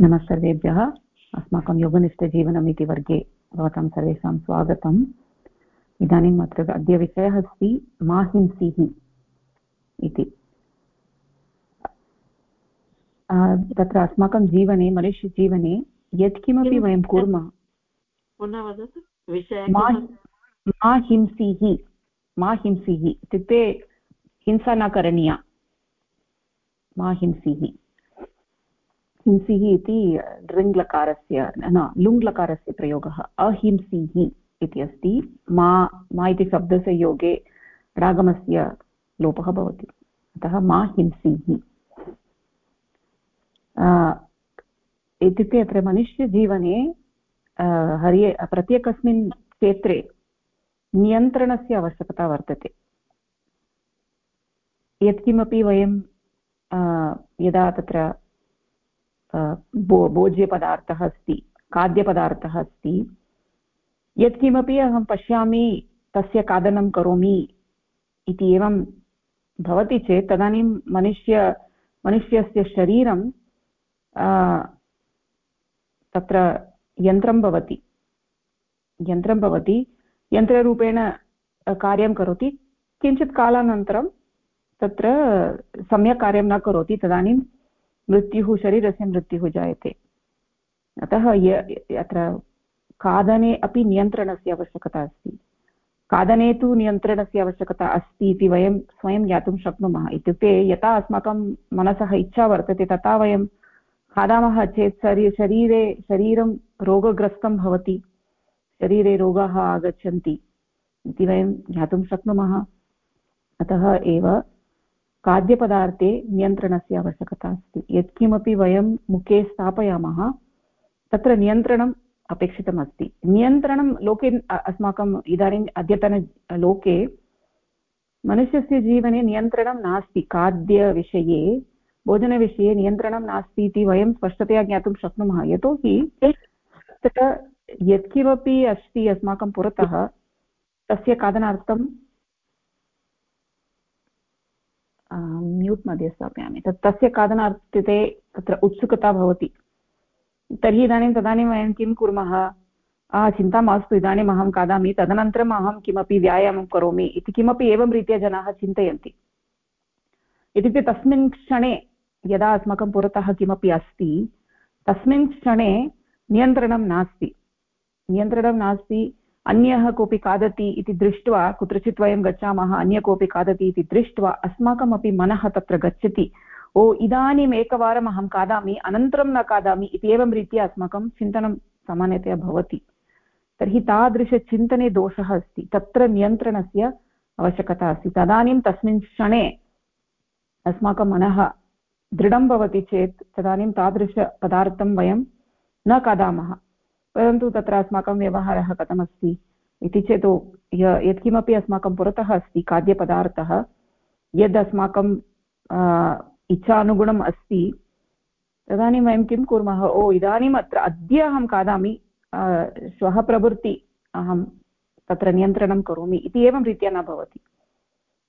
नमः सर्वेभ्यः अस्माकं योगनिष्ठजीवनम् इति वर्गे भवतां सर्वेषां स्वागतम्। इदानीम् अत्र अद्य विषयः अस्ति माहिंसीः इति। तत्र अस्माकं जीवने मनुष्यजीवने यत्किमपि वयं कुर्मः। पुनः वदतु मा हिंसीः मा हिंसीः इत्युक्ते हिंसा न करणीया। मा हिंसीः हिंसीः इति लृङ्लकारस्य न लुङ्लकारस्य प्रयोगः, अहिंसीः इति अस्ति। मा मा इति शब्दस्य योगे रागमस्य लोपः भवति। अतः मा हिंसीः। इत्युक्ते अत्र मनुष्यजीवने हर्ये प्रत्येकस्मिन् क्षेत्रे नियन्त्रणस्य आवश्यकता वर्तते। यत्किमपि वयं यदा तत्र भो, भोज्यपदार्थः अस्ति, खाद्यपदार्थः अस्ति। यत्किमपि अहं पश्यामि, तस्य खादनं करोमि इति एवं भवति चेत्, तदानीं मनुष्य, मनुष्यस्य शरीरं तत्र यन्त्रं भवति। यन्त्रं भवति, यन्त्ररूपेण कार्यं करोति। किञ्चित् कालानन्तरं तत्र सम्यक् कार्यं न करोति, तदानीं मृत्युः शरीरस्य मृत्युः जायते। अतः अत्र खादने अपि नियन्त्रणस्य आवश्यकता अस्ति। खादने तु नियन्त्रणस्य आवश्यकता अस्ति इति वयं स्वयं ज्ञातुं शक्नुमः। इत्युक्ते यथा अस्माकं मनसः इच्छा वर्तते, तथा वयं खादामः चेत् शरी, शरीरे, शरीरं रोगग्रस्तं भवति। शरीरे रोगाः आगच्छन्ति इति वयं ज्ञातुं शक्नुमः। अतः एव खाद्यपदार्थे नियन्त्रणस्य आवश्यकता अस्ति। यत्किमपि वयं मुखे स्थापयामः, तत्र नियन्त्रणम् अपेक्षितमस्ति नियन्त्रणं लोके अस्माकम् इदानीम् अद्यतनलोके मनुष्यस्य जीवने नियन्त्रणं नास्ति। खाद्यविषये, भोजनविषये नियन्त्रणं नास्ति इति वयं स्पष्टतया ज्ञातुं शक्नुमः। यतोहि तत्र यत्किमपि अस्ति अस्माकं पुरतः, तस्य खादनार्थं म्यूट् मध्ये स्थापयामि। तत् तस्य खादनार्थे तत्र उत्सुकता भवति। तर्हि इदानीं तदानीं वयं किं कुर्मः? चिन्ता मास्तु, इदानीम् अहं खादामि। तदनन्तरम् अहं किमपि व्यायामं करोमि इति किमपि एवं रीत्या जनाः चिन्तयन्ति। इत्युक्ते तस्मिन् क्षणे यदा अस्माकं पुरतः किमपि अस्ति, तस्मिन् क्षणे नियन्त्रणं नास्ति। नियन्त्रणं नास्ति अन्यः कोऽपि खादति इति दृष्ट्वा कुत्रचित् वयं गच्छामः, अन्य कोऽपि खादति इति दृष्ट्वा अस्माकमपि मनः तत्र गच्छति। ओ, इदानीम् एकवारम् अहं खादामि, अनन्तरं न खादामि इति एवं रीत्या अस्माकं चिन्तनं सामान्यतया भवति। तर्हि तादृशचिन्तने दोषः अस्ति, तत्र नियन्त्रणस्य आवश्यकता अस्ति। तदानीं तस्मिन् क्षणे अस्माकं मनः दृढं भवति चेत् तदानीं तादृशपदार्थं वयं न खादामः। परन्तु तत्र अस्माकं व्यवहारः कथमस्ति? इति चेत् यत्किमपि अस्माकं पुरतः अस्ति, खाद्यपदार्थः, यद् अस्माकं इच्छानुगुणम् अस्ति, तदानीं वयं किं कुर्मः? ओ, इदानीम् अत्र अद्य अहं खादामि श्वः प्रभृति अहं तत्र नियन्त्रणं करोमि, इति एवं रीत्या न भवति।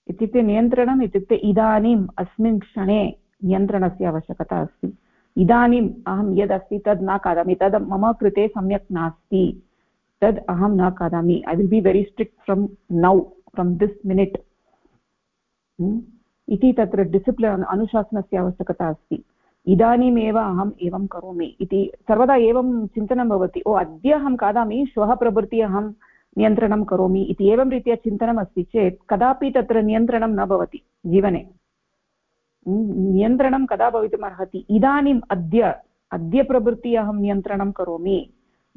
इत्युक्ते नियन्त्रणम् इत्युक्ते इदानीम् अस्मिन् क्षणे नियन्त्रणस्य आवश्यकता अस्ति। इदानीम् अहं यदस्ति, तद् न खादामि। तद् मम कृते सम्यक् नास्ति। तद् अहं न खादामि। I will be very strict from now from this minute इति तत्र डिसिप्लिन् अनुशासनस्य आवश्यकता अस्ति। इदानीमेव अहम् एवं करोमि। इति सर्वदा एवं चिन्तनं भवति। ओ, अद्य अहं खादामि, श्वः प्रभृति अहं नियन्त्रणं करोमि। इति एवं रीत्या चिन्तनमस्ति चेत् कदापि तत्र नियन्त्रणं न भवति जीवने। नियन्त्रणं कदा भवितुम् अर्हति इदानीम् अद्य अद्य प्रभृति अहं नियन्त्रणं करोमि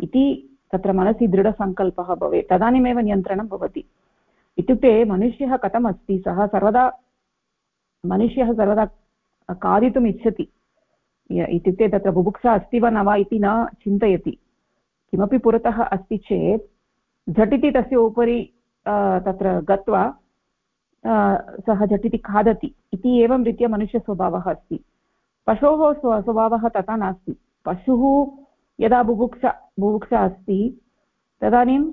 इति तत्र मनसि दृढसङ्कल्पः भवेत्। तदानीमेव नियन्त्रणं भवति। इत्युक्ते मनुष्यः कथमस्ति? सः सर्वदा, मनुष्यः सर्वदा खादितुम् इच्छति। इत्युक्ते तत्र बुभुक्षा अस्ति वा न वा इति न चिन्तयति। किमपि पुरतः अस्ति चेत् झटिति तस्य उपरि तत्र गत्वा सः झटिति खादति। इति एवं रीत्या मनुष्यस्वभावः अस्ति। पशोः स्व, स्वभावः तथा नास्ति। पशुः यदा बुभुक्षा बुभुक्षा अस्ति, तदानीं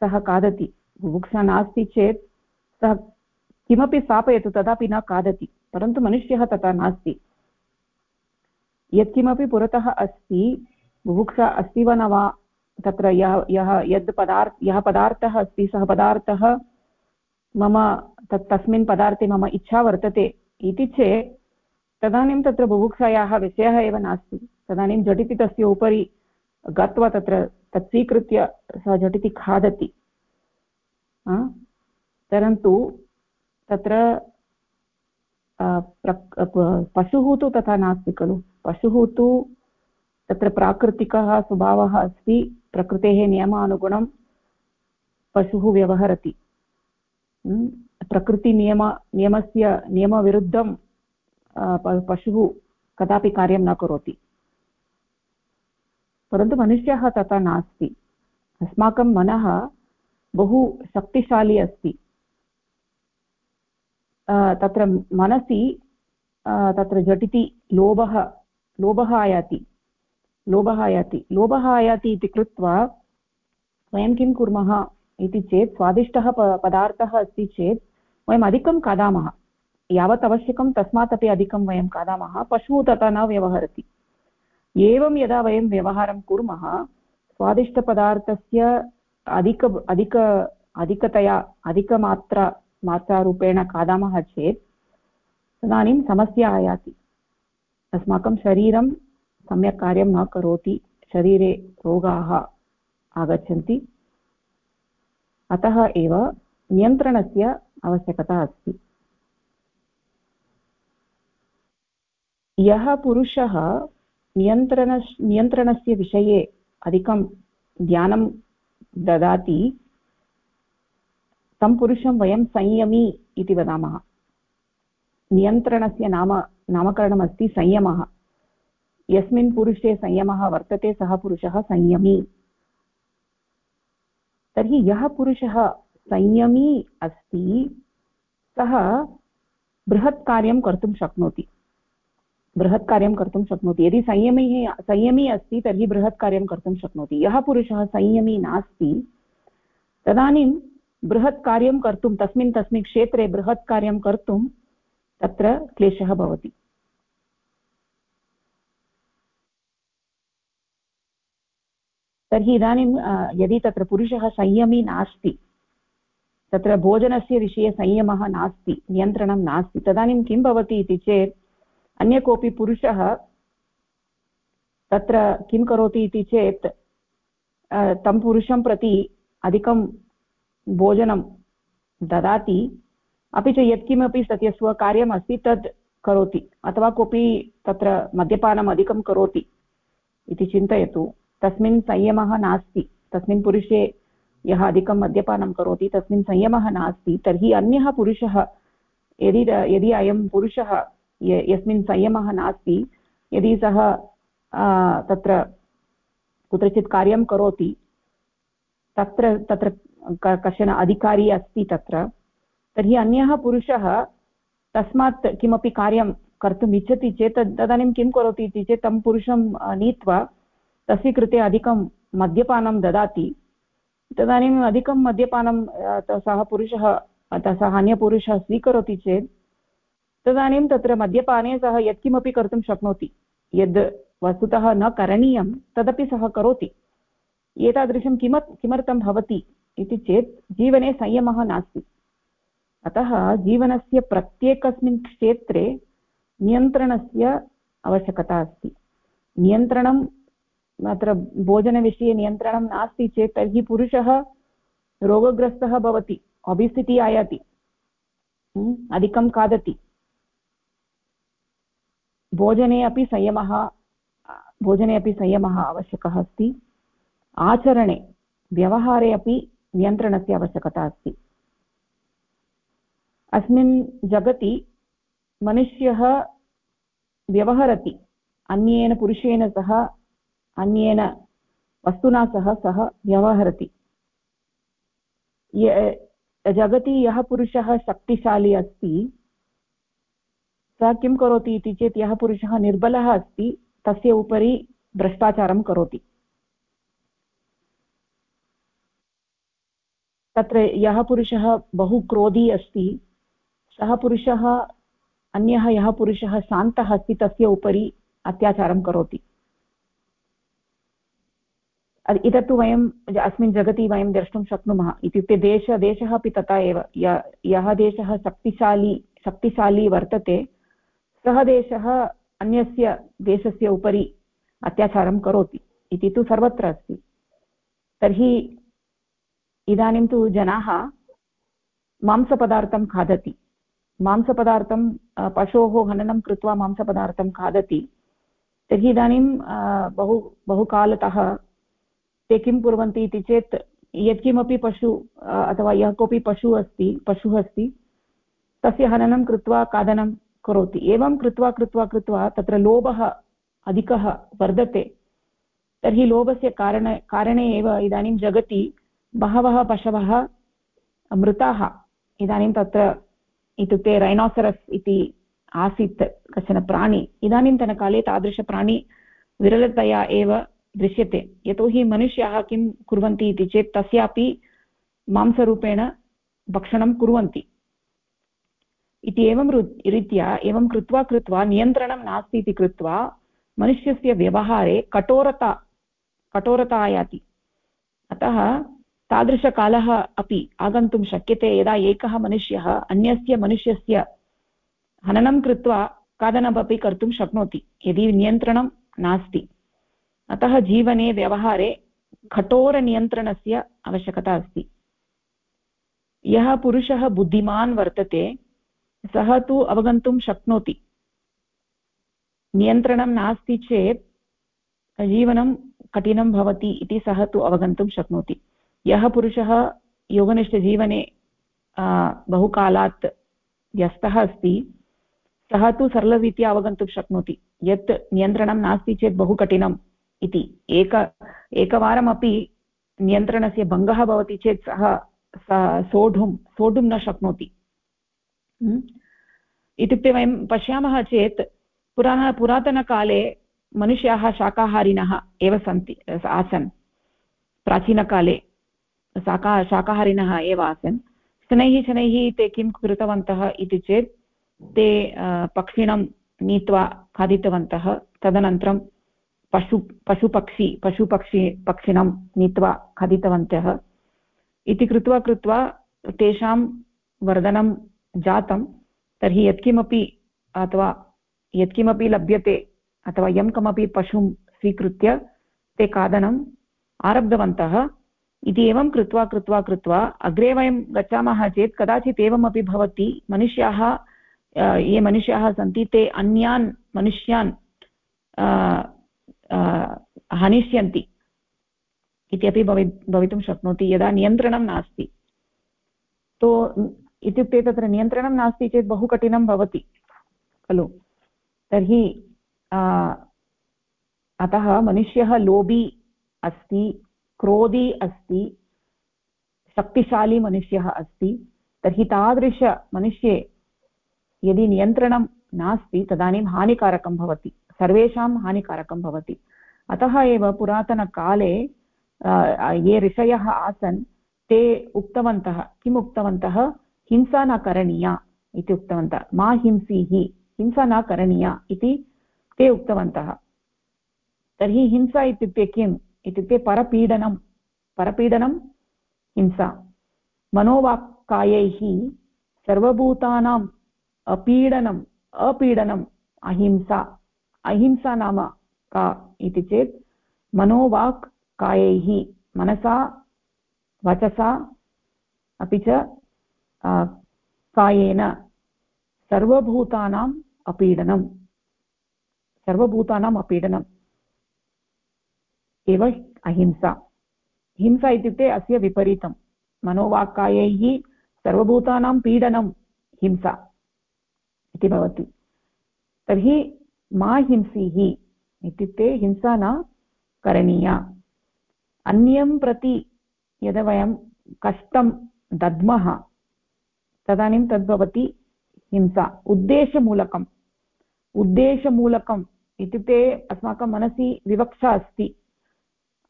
सः खादति। बुभुक्षा नास्ति चेत् सः किमपि स्थापयतु, तदापि न खादति। परन्तु मनुष्यः तथा नास्ति। यत्किमपि पुरतः अस्ति, बुभुक्षा अस्ति वा न वा, तत्र यः यः, यद् पदार्थ यः पदार्थः अस्ति, सः पदार्थः मम तत् तस्मिन् पदार्थे मम इच्छा वर्तते इति चेत् तदानीं तत्र बुभुक्षायाः विषयः एव नास्ति। तदानीं झटिति तस्य उपरि गत्वा तत्र तत् स्वीकृत्य सः झटिति खादति। परन्तु तत्र पशुः तु तथा नास्ति खलु। पशुः तु तत्र प्राकृतिकः स्वभावः अस्ति, प्रकृतेः नियमानुगुणं पशुः व्यवहरति। प्रकृतिनियम नियमस्य नियमविरुद्धं पशुः कदापि कार्यं न करोति परन्तु मनुष्यः तथा नास्ति अस्माकं मनः बहु शक्तिशाली अस्ति तत्र मनसि तत्र झटिति लोभः लोभः आयाति लोभः आयाति लोभः आयाति इति कृत्वा वयं किं कुर्मः इति चेत् स्वादिष्टः पदार्थः अस्ति चेत् वयम् अधिकं खादामः। यावत् आवश्यकं तस्मात् अपि अधिकं वयं खादामः, पशुः तथा न व्यवहरति। एवं यदा वयं व्यवहारं कुर्मः, स्वादिष्टपदार्थस्य अधिक अधिक, अधिकतया, अधिकमात्रा, मात्रारूपेण खादामः चेत् तदानीं समस्या आयाति। अस्माकं शरीरं सम्यक् कार्यं न करोति, शरीरे रोगाः आगच्छन्ति। अतः एव नियन्त्रणस्य आवश्यकता अस्ति। यः पुरुषः नियन्त्रण, नियन्त्रणस्य विषये अधिकं ध्यानं ददाति, तं पुरुषं वयं संयमी इति वदामः। नियन्त्रणस्य नाम, नामकरणमस्ति संयमः। यस्मिन् पुरुषे संयमः वर्तते, सः पुरुषः संयमी। तर्हि यः पुरुषः संयमी अस्ति, सः बृहत् कार्यं कर्तुं शक्नोति। बृहत् कार्यं कर्तुं शक्नोति। यदि संयमी संयमी अस्ति, तर्हि बृहत् कार्यं कर्तुं शक्नोति। यः पुरुषः संयमी नास्ति, तदानीं बृहत् कार्यं कर्तुं, तस्मिन् तस्मिन् क्षेत्रे बृहत् कार्यं कर्तुं तत्र क्लेशः भवति। तर्हि इदानीं यदि तत्र पुरुषः संयमी नास्ति, तत्र भोजनस्य विषये संयमः नास्ति, नियन्त्रणं नास्ति, तदानीं किं भवति इति चेत्, अन्य कोऽपि पुरुषः तत्र किं करोति इति चेत् तं पुरुषं प्रति अधिकं भोजनं ददाति, अपि च यत्किमपि तस्य स्वकार्यम् अस्ति तत् करोति, अथवा कोऽपि तत्र मद्यपानम् अधिकं करोति इति चिन्तयतु। तस्मिन् संयमः नास्ति। तस्मिन् पुरुषे यः अधिकं मद्यपानं करोति, तस्मिन् संयमः नास्ति। तर्हि अन्यः पुरुषः, यदि यदि अयं पुरुषः यस्मिन् संयमः नास्ति, यदि सः तत्र कुत्रचित् कार्यं करोति, तत्र तत्र कश्चन अधिकारी अस्ति तत्र, तर्हि अन्यः पुरुषः तस्मात् किमपि कार्यं कर्तुम् इच्छति चेत् तदानीं किं करोति इति चेत् तं पुरुषं नीत्वा तस्य कृते अधिकं मद्यपानं ददाति। तदानीम् अधिकं मद्यपानं सः पुरुषः सः अन्यपुरुषः स्वीकरोति चेत्, तदानीं तत्र मद्यपाने सः यत्किमपि कर्तुं शक्नोति। यद् वस्तुतः न करणीयं, तदपि सः करोति। एतादृशं किम किमर्थं भवति इति चेत् जीवने संयमः नास्ति। अतः जीवनस्य प्रत्येकस्मिन् क्षेत्रे नियन्त्रणस्य आवश्यकता अस्ति। नियन्त्रणम् अत्र भोजनविषये नियन्त्रणं नास्ति चेत् तर्हि पुरुषः रोगग्रस्तः भवति ओबिसिटि आयाति। अधिकं खादति। भोजने अपि संयमः, भोजने अपि संयमः आवश्यकः अस्ति। आचरणे, व्यवहारे अपि नियन्त्रणस्य आवश्यकता अस्ति। अस्मिन् जगति मनुष्यः व्यवहरति, अन्येन पुरुषेण सह अन्येन वस्तुना सह सः व्यवहरति। जगति यः पुरुषः शक्तिशाली अस्ति, सः किं करोति इति चेत् यः पुरुषः निर्बलः अस्ति, तस्य उपरि भ्रष्टाचारं करोति। तत्र यः पुरुषः बहु क्रोधी अस्ति, सः पुरुषः अन्यः यः पुरुषः शान्तः अस्ति, तस्य उपरि अत्याचारं करोति। इतत्तु वयम् अस्मिन् जगति वयं द्रष्टुं शक्नुमः। इत्युक्ते देश, देशः अपि तथा एव। यः देशः शक्तिशाली शक्तिशाली वर्तते, सः देशः अन्यस्य देशस्य उपरि अत्याचारं करोति इति तु सर्वत्र अस्ति। तर्हि इदानीं तु जनाः मांसपदार्थं खादति। मांसपदार्थं पशोः हननं कृत्वा मांसपदार्थं खादति। तर्हि इदानीं बहु, बहुकालतः ते किं कुर्वन्ति इति चेत् यत्किमपि पशु अथवा यः कोऽपि पशुः अस्ति पशुः अस्ति, तस्य हननं कृत्वा खादनं करोति। एवं कृत्वा कृत्वा कृत्वा तत्र लोभः अधिकः वर्धते। तर्हि लोभस्य कारण, कारणे एव इदानीं जगति बहवः पशवः मृताः। इदानीं तत्र इत्युक्ते रैनोसरस् इति आसीत् कश्चन प्राणी। इदानीन्तनकाले तादृशप्राणी विरलतया एव दृश्यते। यतोहि मनुष्याः किं कुर्वन्ति इति चेत् तस्यापि मांसरूपेण भक्षणं कुर्वन्ति। इति एवं रीत्या एवं कृत्वा कृत्वा नियन्त्रणं नास्ति इति कृत्वा मनुष्यस्य व्यवहारे कठोरता कठोरता आयाति। अतः तादृशकालः अपि आगन्तुं शक्यते यदा एकः मनुष्यः अन्यस्य मनुष्यस्य हननं कृत्वा खादनमपि कर्तुं शक्नोति, यदि नियन्त्रणं नास्ति। अतः जीवने व्यवहारे कठोरनियन्त्रणस्य आवश्यकता अस्ति। यः पुरुषः बुद्धिमान् वर्तते, सः तु अवगन्तुं शक्नोति। नियन्त्रणं नास्ति चेत् जीवनं कठिनं भवति इति सः तु अवगन्तुं शक्नोति। यः पुरुषः योगनिष्ठजीवने बहुकालात् व्यस्तः अस्ति, सः तु सरलरीत्या अवगन्तुं शक्नोति। यत् नियन्त्रणं नास्ति चेत् बहु कठिनम्। इति। एक, एकवारमपि नियन्त्रणस्य भङ्गः भवति चेत् सः सोढुं सोढुं न शक्नोति। हम्म? इत्युक्ते वयं पश्यामः चेत् पुराण, पुरातनकाले मनुष्याः शाकाहारिणः एव सन्ति, आसन्। प्राचीनकाले शाका, शाकाहारिणः एव आसन्। शनैः शनैः ते किं कृतवन्तः इति चेत् ते पक्षिणं नीत्वा खादितवन्तः। तदनन्तरं पशु, पशुपक्षी पशुपक्षी, पक्षिणं नीत्वा खादितवन्तः। इति कृत्वा कृत्वा तेषां वर्धनं जातं। तर्हि यत्किमपि अथवा यत्किमपि लभ्यते अथवा यं कमपि पशुं स्वीकृत्य ते खादनम् आरब्धवन्तः। इति एवं कृत्वा कृत्वा कृत्वा अग्रे वयं गच्छामः चेत् कदाचित् एवमपि भवति। मनुष्याः ये मनुष्याः सन्ति ते अन्यान् मनुष्यान् हनिष्यन्ति इत्यपि भवि, भवितुं शक्नोति, यदा नियन्त्रणं नास्ति। तो इत्युक्ते तत्र नियन्त्रणं नास्ति चेत् बहु कठिनं भवति, खलु? तर्हि अतः मनुष्यः लोभी अस्ति, क्रोधी अस्ति, शक्तिशाली मनुष्यः अस्ति, तर्हि तादृशमनुष्ये यदि नियन्त्रणं नास्ति, तदानीं हानिकारकं भवति। सर्वेषां हानिकारकं भवति। अतः एव पुरातनकाले ये ऋषयः आसन्, ते उक्तवन्तः, किम् उक्तवन्तः? हिंसा न करणीया इति उक्तवन्तः। मा हिंसीः हिंसा न करणीया इति ते उक्तवन्तः। तर्हि हिंसा इत्युक्ते किम्? इत्युक्ते परपीडनं परपीडनं हिंसा। मनोवाक्कायैः सर्वभूतानाम् अपीडनम् अपीडनम् अहिंसा। अहिंसा नाम का इति चेत् मनोवाक् कायैः, मनसा, वचसा, अपि च कायेन सर्वभूतानाम् अपीडनं सर्वभूतानाम् अपीडनम्। एव अहिंसा। हिंसा इत्युक्ते अस्य विपरीतं। मनोवाक्कायैः सर्वभूतानां पीडनं हिंसा इति भवति। तर्हि मा हिंसीः इत्युक्ते हिंसा न करणीया। अन्यं प्रति यदा वयं कष्टं दद्मः, तदानीं तद्भवति हिंसा। उद्देशमूलकम्। उद्देशमूलकम् इत्युक्ते अस्माकं मनसि विवक्षा अस्ति।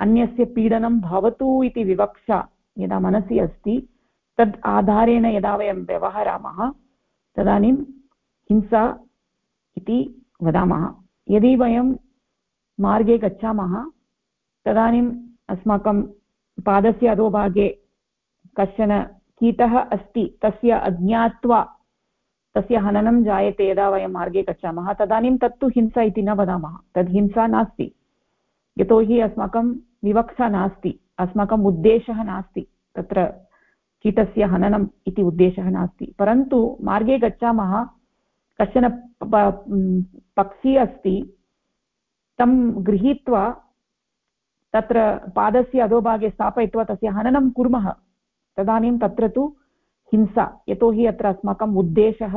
अन्यस्य पीडनं भवतु इति विवक्षा यदा मनसि अस्ति, तद् आधारेण यदा वयं व्यवहरामः, तदानीं हिंसा इति वदामः। यदि वयं मार्गे गच्छामः, तदानीम् अस्माकं पादस्य अधोभागे कश्चन कीटः अस्ति, तस्य अज्ञात्वा तस्य हननं जायते यदा वयं मार्गे गच्छामः, तदानीं तत्तु हिंसा इति न वदामः। तद् हिंसा नास्ति। यतोहि अस्माकं विवक्षा नास्ति, अस्माकम् उद्देशः नास्ति, तत्र कीटस्य हननम् इति उद्देशः नास्ति। परन्तु मार्गे गच्छामः कश्चन पक्षी अस्ति, तं गृहीत्वा तत्र पादस्य अधोभागे स्थापयित्वा तस्य हननं कुर्मः। तदानीं तत्र तु हिंसा यतोहि अत्र अस्माकम् उद्देशः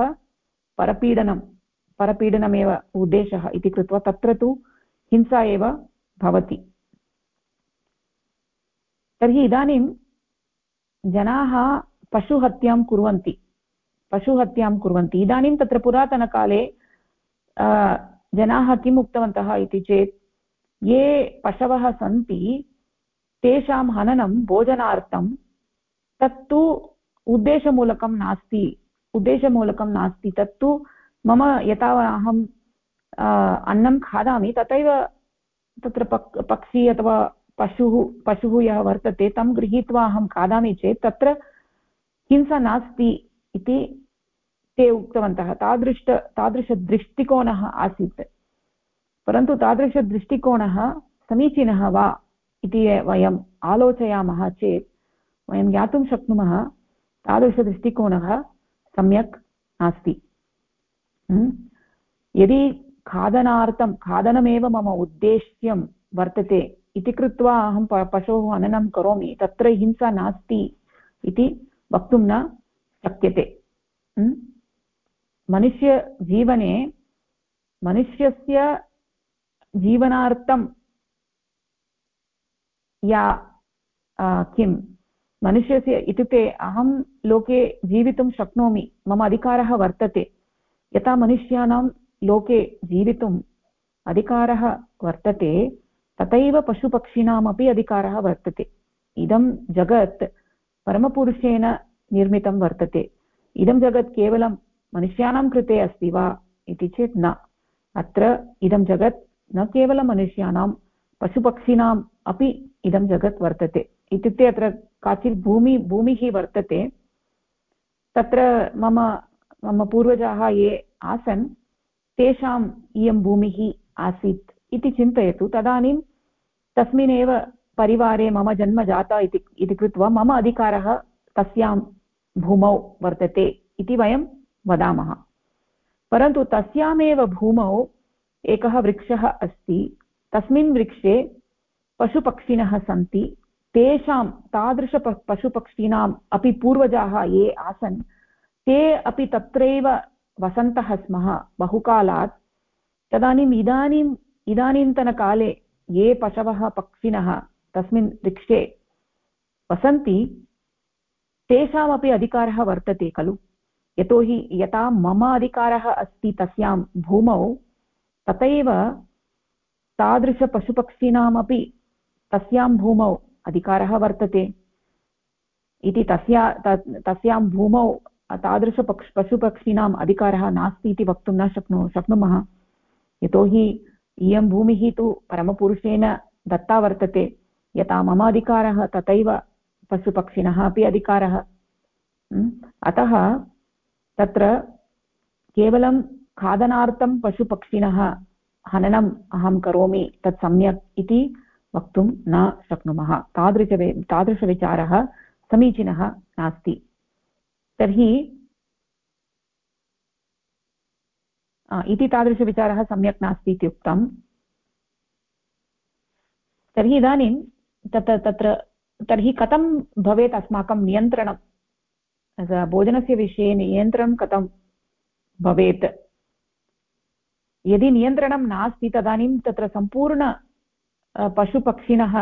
परपीडनं, परपीडनमेव उद्देशः इति कृत्वा तत्र तु हिंसा एव भवति। तर्हि इदानीं जनाः पशुहत्यां कुर्वन्ति। पशुहत्यां कुर्वन्ति। इदानीं तत्र पुरातनकाले जनाः किम् उक्तवन्तः इति चेत्, ये पशवः सन्ति, तेषां हननं, भोजनार्थं, तत्तु उद्देशमूलकं नास्ति उद्देशमूलकं नास्ति। तत्तु मम यथा अहम् अन्नं खादामि, तथैव तत्र पक्, पक्षी अथवा पशुः पशुः यः वर्तते, तं गृहीत्वा अहं खादामि चेत्, तत्र हिंसा नास्ति। इति ते उक्तवन्तः। तादृश तादृशदृष्टिकोणः आसीत्। परन्तु तादृशदृष्टिकोणः समीचीनः वा इति वयम् आलोचयामः चेत्, वयं ज्ञातुं शक्नुमः तादृशदृष्टिकोणः सम्यक् नास्ति। यदि खादनार्थं, खादनमेव मम उद्देश्यं वर्तते इति कृत्वा अहं पशोः हननं करोमि, तत्र हिंसा नास्ति इति वक्तुं न शक्यते। मनुष्यजीवने मनुष्यस्य जीवनार्थं या किं मनुष्यस्य इत्युक्ते अहं लोके जीवितुं शक्नोमि, मम अधिकारः वर्तते। यथा मनुष्याणां लोके जीवितुम् अधिकारः वर्तते, तथैव पशुपक्षिणामपि अधिकारः वर्तते। इदं जगत् परमपुरुषेण निर्मितं वर्तते। इदं जगत् केवलं मनुष्याणां कृते अस्ति वा इति चेत् न। अत्र इदं जगत् न केवलं मनुष्याणां पशुपक्षिणाम् अपि इदं जगत् वर्तते। इत्युक्ते अत्र काचित् भूमि, भूमिः वर्तते। तत्र मम मम पूर्वजाः ये आसन् तेषाम् इयं भूमिः आसीत् इति चिन्तयतु। तदानीं तस्मिन्नेव परिवारे मम जन्म जाता इति कृत्वा मम अधिकारः तस्यां भूमौ वर्तते इति वयं वदामः। परन्तु तस्यामेव भूमौ एकः वृक्षः अस्ति। तस्मिन् वृक्षे पशुपक्षिणः सन्ति। तेषां तादृश पशुपक्षिणाम् अपि पूर्वजाः ये आसन्, ते अपि तत्रैव वसन्तः स्मः बहुकालात्। तदानीम् इदानीम्, इदानीन्तनकाले ये पशवः, पक्षिणः तस्मिन् वृक्षे वसन्ति तेषामपि अधिकारः वर्तते खलु। यतोहि यथा मम अधिकारः अस्ति तस्यां भूमौ, तथैव तादृशपशुपक्षीणामपि तस्यां भूमौ अधिकारः वर्तते। इति तस्या तस्यां भूमौ तादृशपक्ष, पशुपक्षिणाम् अधिकारः नास्ति इति वक्तुं न शक्नु, शक्नुमः। यतोहि इयं भूमिः तु परमपुरुषेण दत्ता वर्तते। यथा मम अधिकारः तथैव पशुपक्षिणः अपि अधिकारः। अतः तत्र केवलं खादनार्थं पशुपक्षिणः हननम् अहं करोमि तत् सम्यक् इति वक्तुं न शक्नुमः। तादृश तादृशविचारः समीचीनः नास्ति। तर्हि इति तादृशविचारः सम्यक् नास्ति इति उक्तम् तर्हि इदानीं तत्र तत्र तर्हि कथं भवेत् अस्माकं नियन्त्रणं? भोजनस्य विषये नियन्त्रणं कथं भवेत्? यदि नियन्त्रणं नास्ति, तदानीं तत्र सम्पूर्ण पशुपक्षिणः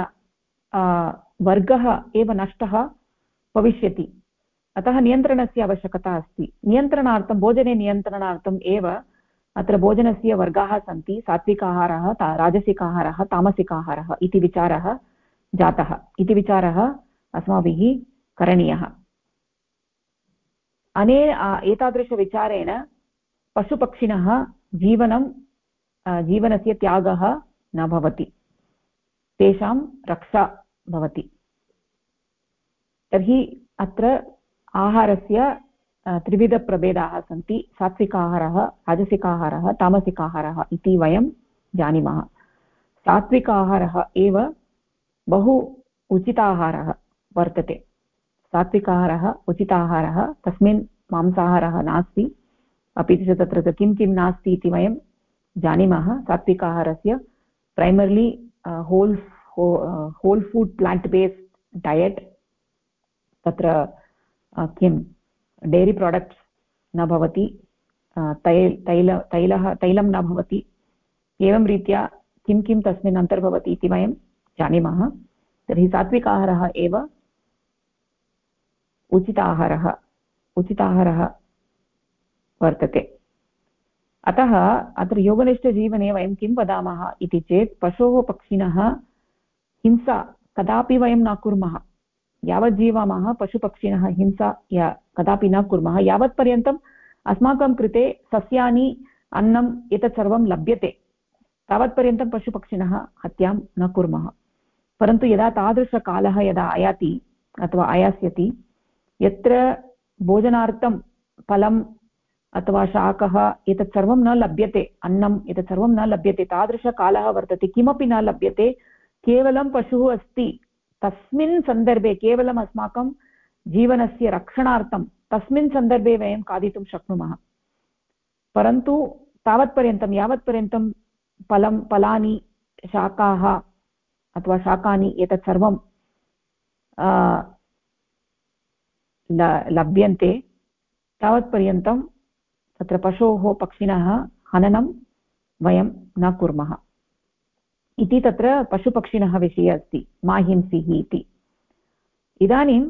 वर्गः एव नष्टः भविष्यति। अतः नियन्त्रणस्य आवश्यकता अस्ति। नियन्त्रणार्थं, भोजने नियन्त्रणार्थम् एव अत्र भोजनस्य वर्गाः सन्ति सात्विक आहारः राजसिक आहारः इति विचारः जातः इति विचारः अस्माभिः करणीयः। अने एतादृशविचारेण पशुपक्षिणः जीवनं जीवनस्य त्यागः न भवति। तेषां रक्षा भवति। तर्हि अत्र आहारस्य त्रिविधप्रभेदाः सन्ति। सात्विकाहारः राजसिकाहारः तामसिकाहारः इति वयं जानीमः। सात्विकाहारः एव बहु उचिताहारः वर्तते। सात्विकाहारः उचिताहारः, तस्मिन् मांसाहारः नास्ति। अपि च तत्र किं किं नास्ति इति वयं जानीमः। सात्विकाहारस्य प्रैमर्लि होल् होल् फुड् प्लाण्ट् बेस्ड् डयट् तत्र किं डैरी प्राडक्ट्स् न भवति तैल तैल, तैलः, तैलं न भवति। एवं रीत्या किं किं तस्मिन् अन्तर्भवति इति वयं जानीमः तर्हि सात्विकाहारः एव उचिताहारः उचिताहारः वर्तते। अतः अत्र योगनिष्ठजीवने वयं किं वदामः इति चेत् पशोः पक्षिणः हिंसा कदापि वयं न कुर्मः। यावत् जीवामः पशुपक्षिणः हिंसा या कदापि न कुर्मः। यावत्पर्यन्तम् अस्माकं कृते सस्यानि, अन्नम् एतत् सर्वं लभ्यते। तावत्पर्यन्तं पशुपक्षिणः हत्यां न कुर्मः। परन्तु यदा तादृशकालः यदा आयाति अथवा आयास्यति, यत्र भोजनार्थं फलं अथवा शाकः एतत् सर्वं न लभ्यते अन्नम् एतत् सर्वं न लभ्यते, तादृशकालः वर्तते, किमपि न लभ्यते, केवलं पशुः अस्ति, तस्मिन् सन्दर्भे केवलम् अस्माकं जीवनस्य रक्षणार्थं तस्मिन् सन्दर्भे वयं खादितुं शक्नुमः। परन्तु तावत्पर्यन्तं, यावत्पर्यन्तं फलं, फलानि, शाकाः अथवा शाकानि एतत् सर्वं लभ्यन्ते, तावत्पर्यन्तं तत्र पशोः पक्षिणः हननं वयं न कुर्मः। इति तत्र पशुपक्षिणः विषये अस्ति, माहिंसिः इति। इदानीं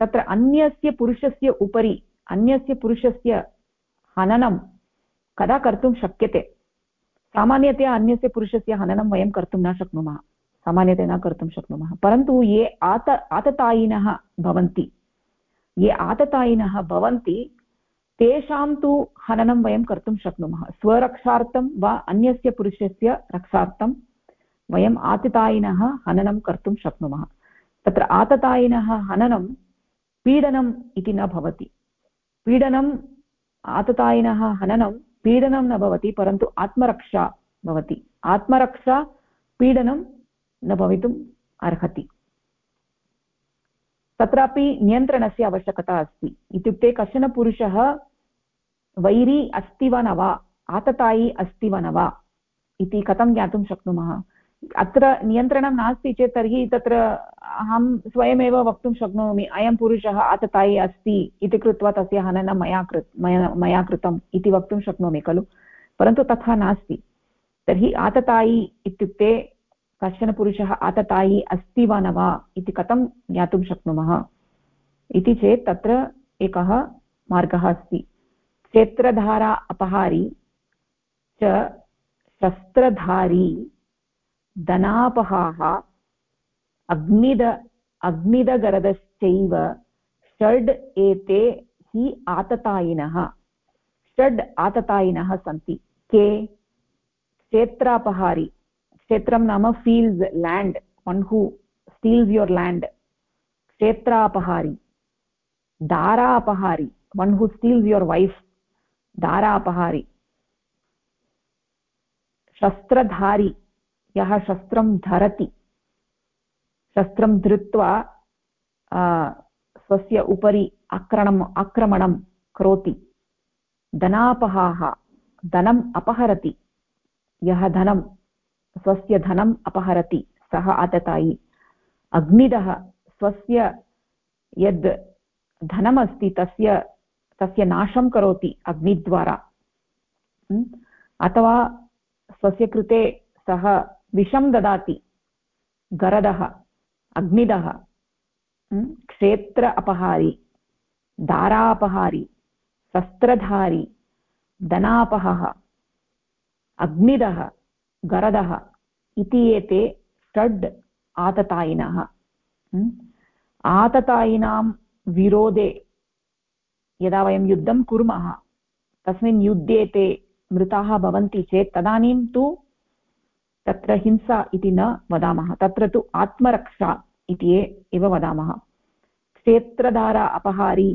तत्र अन्यस्य पुरुषस्य उपरि, अन्यस्य पुरुषस्य हननं कदा कर्तुं शक्यते? सामान्यतया अन्यस्य पुरुषस्य हननं वयं कर्तुं न शक्नुमः। सामान्यतया न कर्तुं शक्नुमः। परन्तु ये आत, आततायिनः भवन्ति, ये आततायिनः भवन्ति, तेषां तु हननं वयं कर्तुं शक्नुमः। स्वरक्षार्थं वा अन्यस्य पुरुषस्य रक्षार्थं वयम् आततायिनः हननं कर्तुं शक्नुमः। तत्र आततायिनः हननं पीडनम् इति न भवति। पीडनम्, आततायिनः हननं पीडनं न भवति, परन्तु आत्मरक्षा भवति। आत्मरक्षा पीडनं न भवितुम् अर्हति। तत्रापि नियन्त्रणस्य आवश्यकता अस्ति। इत्युक्ते कश्चन पुरुषः वैरी अस्ति वा न वा, आततायी अस्ति वा न वा इति कथं ज्ञातुं शक्नुमः? अत्र नियन्त्रणं नास्ति चेत् तर्हि तत्र अहं स्वयमेव वक्तुं शक्नोमि। अयं पुरुषः आततायी अस्ति इति कृत्वा तस्य हननं मया कृ मया कृतम् इति वक्तुं शक्नोमि खलु। परन्तु तथा नास्ति। तर्हि आततायी इत्युक्ते कश्चन पुरुषः आततायी अस्ति वा न वा इति कथं ज्ञातुं शक्नुमः? इति चेत् तत्र एकः मार्गः अस्ति। क्षेत्रधारा अपहारी च शस्त्रधारी धनापहाः अग्निद, अग्निदगरदश्चैव षड् एते हि आततायिनः। षड् आततायिनः सन्ति। के? क्षेत्रापहारी। क्षेत्रं नाम fields land one who steals your land क्षेत्रापहारी दारापहारी one who steals your wife दारापहारी शस्त्रधारी यः शस्त्रं धरति शस्त्रं धृत्वा स्वस्य उपरि आक्रमणम् आक्रमणं करोति धनापहाः धनम् अपहरति यः धनं स्वस्य धनम् अपहरति। सः आततायि। अग्निदः स्वस्य यद् धनमस्ति, तस्य तस्य नाशं करोति अग्निद्वारा। अथवा स्वस्य कृते सः विषं ददाति। गरदः, अग्निदः क्षेत्र अपहारी, दारापहारी, शस्त्रधारी, धनापहः, अग्निदः गरदः इति एते षड् आततायिनः। आततायिनां विरोधे यदा वयं युद्धं कुर्मः, तस्मिन् युद्धे ते मृताः भवन्ति चेत् तदानीं तु तत्र हिंसा इति न वदामः, तत्र तु आत्मरक्षा इति एव वदामः। क्षेत्रधारा अपहारी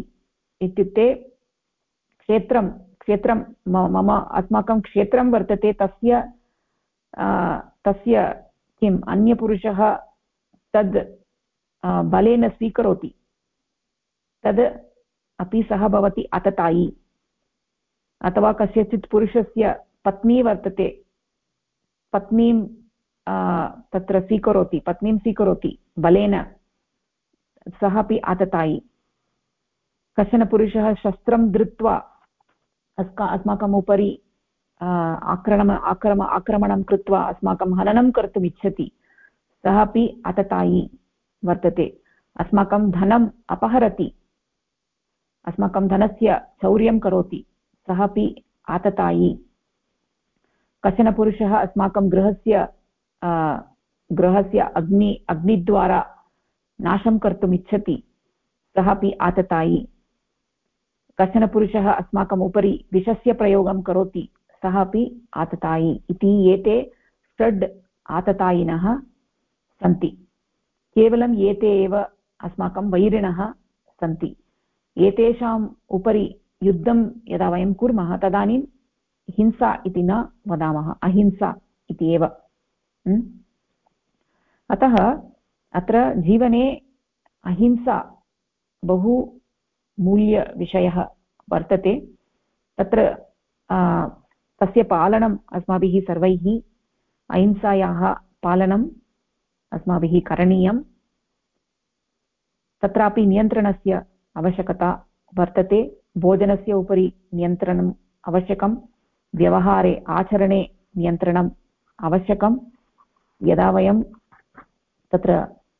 इत्युक्ते क्षेत्रं क्षेत्रं मम अस्माकं क्षेत्रं वर्तते तस्य तस्य किम्? अन्यपुरुषः तद् बलेन स्वीकरोति। तद् अपि सः भवति अततायी अथवा कस्यचित् पुरुषस्य पत्नी वर्तते, पत्नीं तत्र स्वीकरोति, पत्नीं स्वीकरोति, बलेन सः अपि आततायि कश्चन पुरुषः शस्त्रं धृत्वा, अस्का अस्माकम् उपरि आक्रमण, आक्रम, आक्रमणं कृत्वा अस्माकं हननं कर्तुम् इच्छति। सः अपि अततायी वर्तते। अस्माकं धनम् अपहरति। अस्माकं धनस्य चौर्यं करोति। सः अपि आततायी। कश्चन पुरुषः अस्माकं गृहस्य गृहस्य अग्नि, अग्निद्वारा नाशं कर्तुम् इच्छति। सः अपि आततायी। कश्चन पुरुषः अस्माकम् उपरि विषस्य प्रयोगं करोति। सः अपि आततायी इति एते षड् आततायिनः सन्ति। केवलम् एते एव अस्माकं वैरिणः सन्ति। एतेषाम् उपरि युद्धं यदा वयं कुर्मः तदानीं हिंसा इति न वदामः, अहिंसा इति एव। अतः अत्र जीवने अहिंसा बहु मूल्यविषयः वर्तते। तत्र तस्य पालनम् अस्माभिः सर्वैः, अहिंसायाः पालनम् अस्माभिः करणीयं तत्रापि नियन्त्रणस्य आवश्यकता वर्तते, भोजनस्य उपरि नियन्त्रणम् आवश्यकं व्यवहारे आचरणे नियन्त्रणम् आवश्यकं यदा वयं तत्र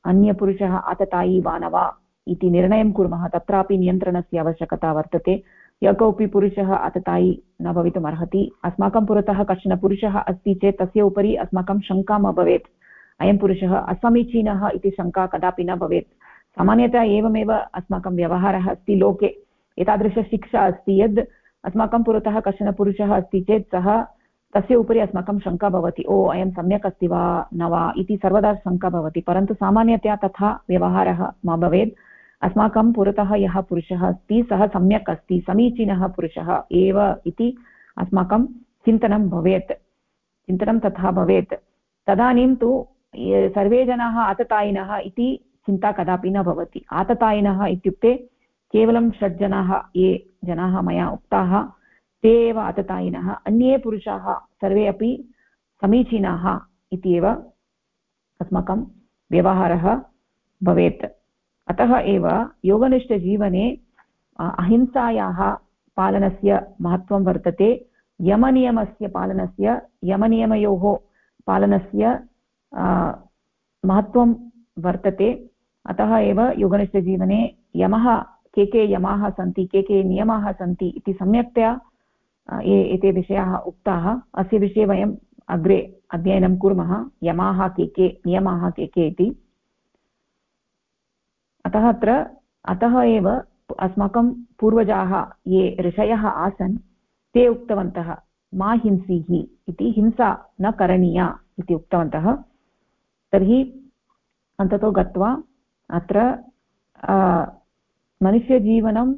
अन्यपुरुषः आततायी वा न वा इति निर्णयं कुर्मः, तत्रापि नियन्त्रणस्य आवश्यकता वर्तते। यः कोऽपि पुरुषः आततायी न भवितुम् अर्हति अस्माकं पुरतः कश्चन पुरुषः अस्ति चेत् तस्य उपरि अस्माकं शङ्का न भवेत्। अयं पुरुषः असमीचीनः इति शङ्का कदापि न भवेत्। सामान्यतया एवमेव अस्माकं व्यवहारः अस्ति लोके। एतादृशशिक्षा अस्ति यद् अस्माकं पुरतः कश्चन पुरुषः अस्ति चेत् सः तस्य उपरि अस्माकं शङ्का भवति। ओ, अयं सम्यक् अस्ति वा न वा इति सर्वदा शङ्का भवति। परन्तु सामान्यतया तथा व्यवहारः मा भवेत्। अस्माकं पुरतः यः पुरुषः अस्ति, सः सम्यक् अस्ति, समीचीनः पुरुषः एव इति अस्माकं चिन्तनं भवेत्। चिन्तनं तथा भवेत्। तदानीं तु सर्वे जनाः आततायिनः इति चिन्ता कदापि न भवति। आततायिनः इत्युक्ते केवलं षड् जनाः, ये जनाः मया उक्ताः, ते एव आततायिनः। अन्ये पुरुषाः सर्वे अपि समीचीनाः इति एव अस्माकं व्यवहारः भवेत्। अतः एव योगनिष्ठजीवने अहिंसायाः पालनस्य महत्त्वं वर्तते। यमनियमस्य पालनस्य, यमनियमयोः पालनस्य महत्त्वं वर्तते। अतः एव योगनिष्ठजीवने यमः, के के यमाः सन्ति, के के नियमाः सन्ति इति सम्यक्तया ये, एते विषयाः उक्ताः। अस्य विषये वयम् अग्रे अध्ययनं कुर्मः। यमाः के के, नियमाः के के इति। अतः अत्र अतः एव अस्माकं पूर्वजाः ये ऋषयः आसन्, ते उक्तवन्तः, मा हिंसीः इति हिंसा न करणीया इति उक्तवन्तः। तर्हि अन्ततो गत्वा अत्र मनुष्यजीवनं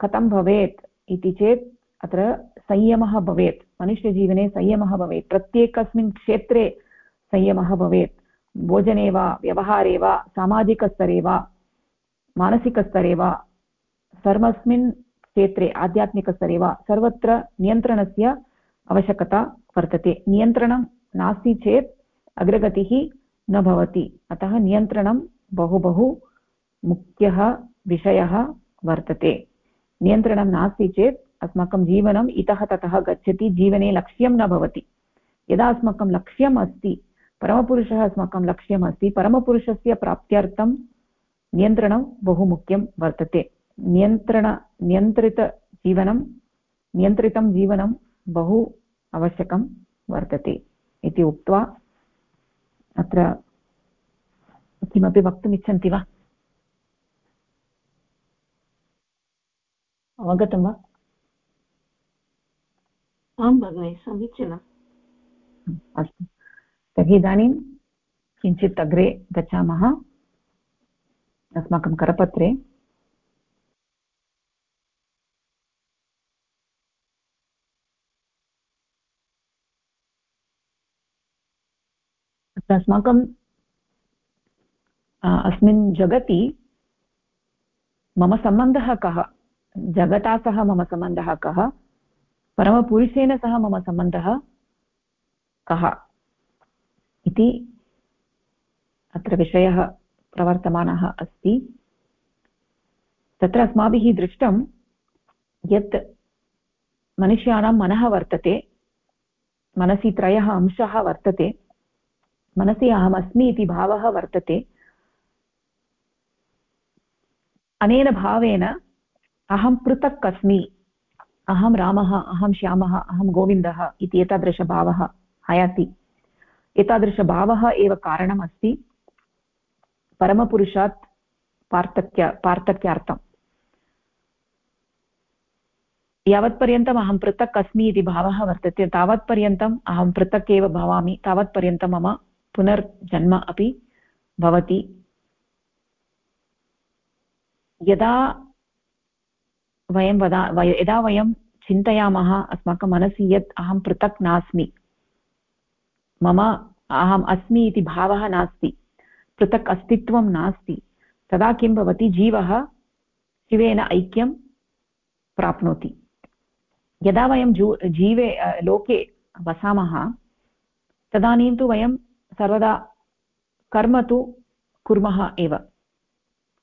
कथं भवेत् इति चेत् अत्र संयमः भवेत्। मनुष्यजीवने संयमः भवेत्। प्रत्येकस्मिन् क्षेत्रे संयमः भवेत्। भोजने वा, व्यवहारे वा, सामाजिकस्तरे वा मानसिकस्तरे वा सर्वस्मिन् क्षेत्रे आध्यात्मिकस्तरे वा सर्वत्र नियन्त्रणस्य आवश्यकता वर्तते। नियन्त्रणं नास्ति चेत् अग्रगतिः न भवति। अतः नियन्त्रणं बहु बहु मुख्यः विषयः वर्तते। नियन्त्रणं नास्ति चेत् अस्माकं जीवनम् इतः ततः गच्छति, जीवने लक्ष्यं न भवति। यदा अस्माकं लक्ष्यम् अस्ति, परमपुरुषः अस्माकं लक्ष्यम् अस्ति, परमपुरुषस्य प्राप्त्यर्थं नियन्त्रणं बहु मुख्यं वर्तते। नियन्त्रण नियन्त्रितजीवनं नियन्त्रितं जीवनं बहु आवश्यकं वर्तते इति उक्त्वा अत्र किमपि वक्तुमिच्छन्ति वा? अवगतं वा? आं भगिनि समीचीनम्। अस्तु। तर्हि इदानीं किञ्चित् अग्रे गच्छामः। अस्माकं करपत्रे। अस्माकं अस्मिन् जगति मम सम्बन्धः कः? जगता सह मम सम्बन्धः कः? परमपुरुषेण सह मम सम्बन्धः कः? इति अत्र विषयः प्रवर्तमानः अस्ति। तत्र अस्माभिः दृष्टं यत् मनुष्याणां मनः वर्तते, मनसि त्रयः अंशः वर्तते, मनसि अहमस्मि इति भावः वर्तते। अनेन भावेन अहं पृथक् अस्मि, अहं रामः, अहं श्यामः, अहं गोविन्दः इति एतादृशभावः आयाति एतादृशभावः एव कारणमस्ति। परमपुरुषात् पार्थक्य, पार्थक्यार्थम्। यावत्पर्यन्तम् अहं पृथक् अस्मि इति भावः वर्तते। तावत्पर्यन्तम् अहं पृथक् एव भवामि। तावत्पर्यन्तं मम पुनर्जन्म अपि भवति। यदा वयं वदा, वय, यदा वयं चिन्तयामः अस्माकं मनसि यत् अहं पृथक् नास्मि, मम अहम् अस्मि इति भावः नास्ति। पृथक् अस्तित्वं नास्ति। तदा किं भवति? जीवः शिवेन ऐक्यं प्राप्नोति। यदा वयं जू, जीवे लोके वसामः, तदानीं तु वयं सर्वदा कर्म तु कुर्मः एव।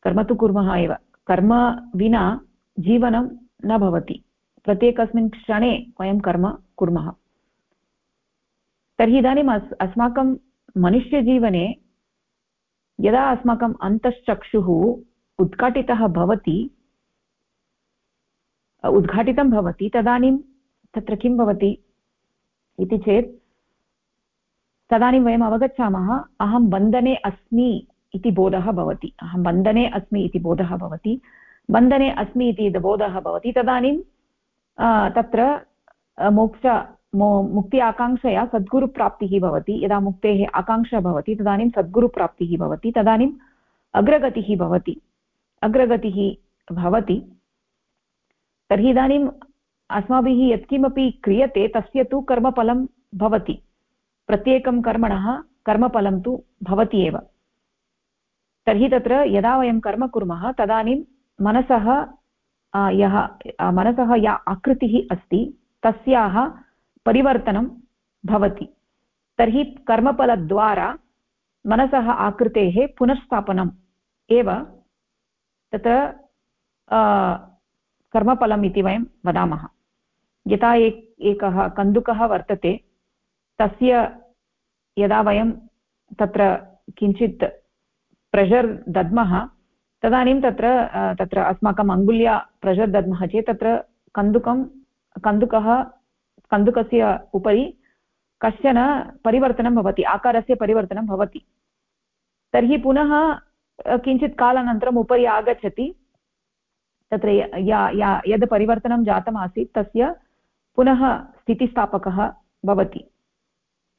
कर्म तु कुर्मः एव। कर्म विना जीवनं न भवति। प्रत्येकस्मिन् क्षणे वयं कर्म कुर्मः। तर्हि इदानीम् अस्, अस्माकं मनुष्यजीवने यदा अस्माकम् अन्तश्चक्षुः उद्घाटितः भवति, उद्घाटितं भवति, तदानीं तत्र किं भवति इति चेत्, तदानीं वयम् अवगच्छामः, अहं बन्धने अस्मि इति बोधः भवति। अहं बन्धने अस्मि इति बोधः भवति। बन्धने अस्मि इति बोधः भवति। तदानीं तत्र मोक्ष मुक्ति आकाङ्क्षया सद्गुरुप्राप्तिः भवति। यदा मुक्तेः आकाङ्क्षा भवति, तदानीं सद्गुरुप्राप्तिः भवति। तदानीम् अग्रगतिः भवति। अग्रगतिः भवति। तर्हि इदानीम् अस्माभिः यत्किमपि क्रियते, तस्य तु कर्मफलं भवति। प्रत्येकं कर्मणः कर्मफलं तु भवति एव। तर्हि तत्र यदा वयं कर्म कुर्मः, तदानीं मनसः यः मनसः या आकृतिः अस्ति, तस्याः परिवर्तनं भवति। तर्हि कर्मफलद्वारा मनसः आकृतेः पुनर्स्थापनम् एव तत्र कर्मफलम् इति वयं वदामः। यथा एक, एकः कन्दुकः वर्तते, तस्य यदा वयं तत्र किञ्चित् प्रेशर् दद्मः, तदानीं तत्र तत्र अस्माकम् अङ्गुल्या प्रेशर् दद्मः चेत् तत्र कन्दुकं, कन्दुकः कन्दुकस्य उपरि कश्चन परिवर्तनं भवति, आकारस्य परिवर्तनं भवति। तर्हि पुनः किञ्चित् कालानन्तरम् उपरि आगच्छति, तत्र या या यद् परिवर्तनं जातम् आसीत् तस्य पुनः स्थितिस्थापकः भवति।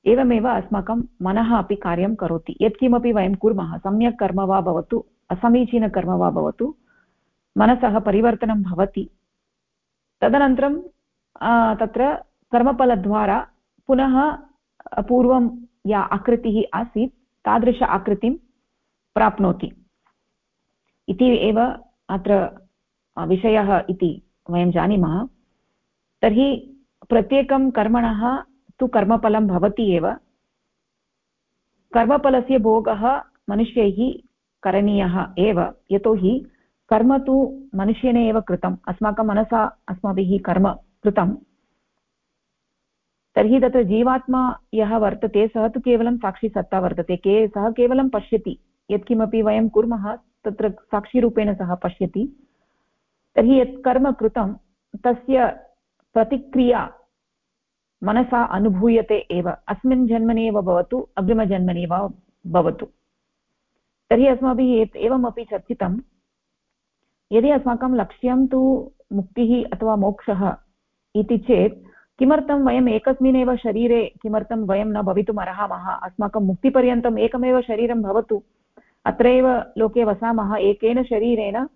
एवमेव अस्माकं मनः अपि कार्यं करोति। यत्किमपि वयं कुर्मः, सम्यक् कर्म वा भवतु, असमीचीनकर्म वा भवतु, मनसः परिवर्तनं भवति। तदनन्तरं तत्र कर्मफलद्वारा पुनः पूर्वं या आकृतिः आसीत्, तादृश आकृतिं प्राप्नोति। इति एव अत्र विषयः इति वयं जानीमः। तर्हि प्रत्येकं कर्मणः तु कर्मफलं भवति एव। कर्मफलस्य भोगः मनुष्यैः करणीयः एव। यतोहि कर्म तु मनुष्येन एव कृतम्। अस्माकं मनसा अस्माभिः कर्म कृतं तर्हि तत्र जीवात्मा यः वर्तते सः तु केवलं साक्षिसत्ता वर्तते, के सः केवलं पश्यति, यत्किमपि वयं कुर्मः तत्र साक्षिरूपेण सः पश्यति। तर्हि यत् कर्म कृतं, तस्य प्रतिक्रिया मनसा अनुभूयते एव। अस्मिन् जन्मनि एव भवतु, अग्रिमजन्मनि वा भवतु। तर्हि अस्माभिः एवमपि चर्चितं, यदि अस्माकं लक्ष्यं तु मुक्तिः अथवा मोक्षः इति चेत् किमर्थं वयम् एकस्मिन् शरीरे किमर्थं वयं न भवितुम् अर्हामः? अस्माकं मुक्तिपर्यन्तम् एकमेव शरीरं भवतु। अत्रैव लोके वसामः, एकेन शरीरेण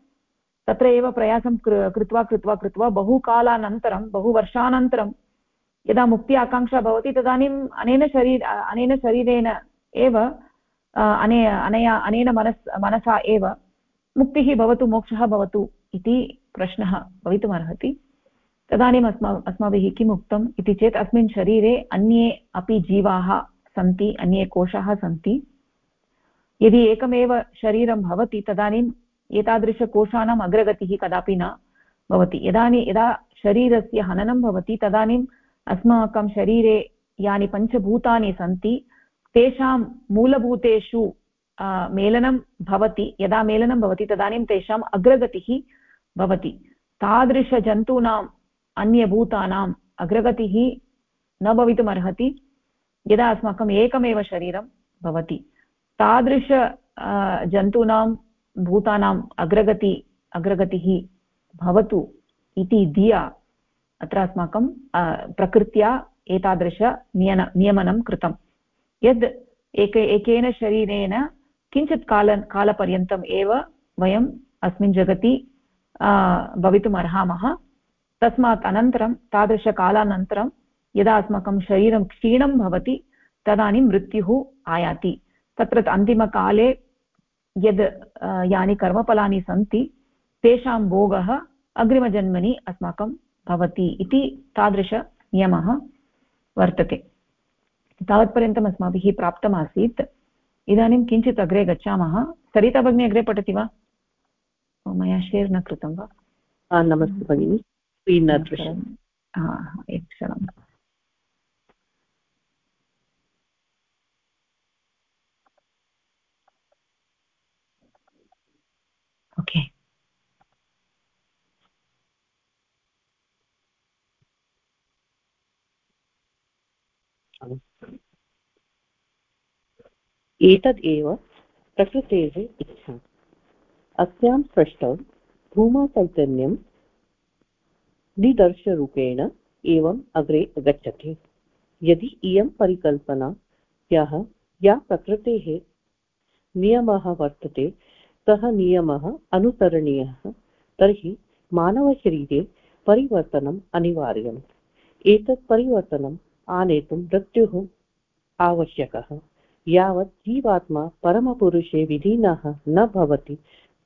तत्र एव प्रयासं कृत्वा कृत्वा कृत्वा बहुकालानन्तरं, बहुवर्षानन्तरं यदा मुक्ति आकाङ्क्षा भवति तदानीम् अनेन शरीर, अनेन शरीरेण एव अने, अनया, अनेन मनस्, मनसा एव मुक्तिः भवतु, मोक्षः भवतु इति प्रश्नः भवितुमर्हति। तदानीम् अस्मा, अस्माभिः किम् उक्तम् इति चेत् अस्मिन् शरीरे अन्ये अपि जीवाः सन्ति, अन्ये कोशाः सन्ति। यदि एकमेव शरीरं भवति, तदानीम् एतादृशकोशानाम् अग्रगतिः कदापि न भवति। यदानि, यदा शरीरस्य हननं भवति, तदानीम् अस्माकं शरीरे यानि पञ्चभूतानि सन्ति, तेषां मूलभूतेषु मेलनं भवति। यदा मेलनं भवति, तदानीं तेषाम् अग्रगतिः भवति। तादृशजन्तूनाम् अन्यभूतानाम् अग्रगतिः न भवितुमर्हति, यदा अस्माकम् एकमेव शरीरं भवति। तादृश जन्तूनां भूतानाम् अग्रगति, अग्रगतिः भवतु इति धिया अत्र अस्माकं प्रकृत्या एतादृश नियन, नियमनं कृतम् यद् एक, एकेन शरीरेण किञ्चित् काल कालपर्यन्तम् एव वयम् अस्मिन् जगति भवितुम् अर्हामः तस्मात् अनन्तरं, तादृशकालानन्तरं, यदा अस्माकं शरीरं क्षीणं भवति, तदानीं मृत्युः आयाति। तत्र अन्तिमकाले यद् यानि कर्मफलानि सन्ति, तेषां भोगः अग्रिमजन्मनि अस्माकं भवति इति तादृशनियमः वर्तते। तावत्पर्यन्तम् अस्माभिः प्राप्तमासीत्। इदानीं किञ्चित् अग्रे गच्छामः। सरिता भगिनी, अग्रे पठति वा? मया शेर् न कृतं वा? नमस्ते भगिनि। क्षणम् ओके एतद् एव प्रकृतेः इच्छा। अस्यां स्पष्टौ भूमाचैतन्यं निदर्शरूपेण एवम् अग्रे गच्छति। यदि इयं परिकल्पना याः या प्रकृतेः नियमः वर्तते सः नियमः अनुसरणीयः, तर्हि मानवशरीरे परिवर्तनम् अनिवार्यम्। एतत् परिवर्तनम् आनेतुं मृत्युः आवश्यकः। यावत् जीवात्मा परमपुरुषे विलीनः न भवति,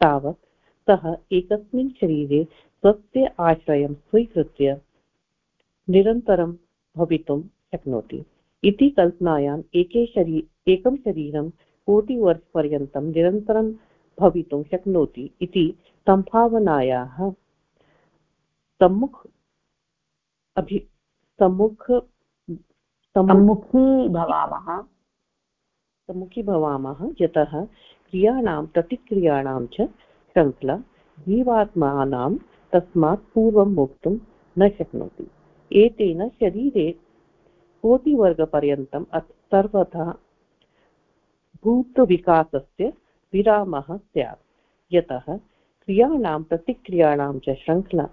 तावत् सः एकस्मिन् शरीरे स्वस्य आश्रयं स्वीकृत्य निरन्तरं भवितुं शक्नोति। इति कल्पनायाम् एके शरी एकं शरीरं कोटिवर्षपर्यन्तं निरन्तरं भवितुं शक्नोति इति सम्भावनायाः सम्मुख अभि सम्मुख सम्मुखी भवामः सम्मुखी भवामः यतः क्रियाणां प्रतिक्रियाणां च शृङ्खला जीवात्मानां तस्मात् पूर्वं मोक्तुं न शक्नोति। एतेन शरीरे कोटिवर्गपर्यन्तम् सर्वथा भूतविकासस्य विरामः स्यात्। यतः क्रियाणां प्रतिक्रियाणां च शृङ्खला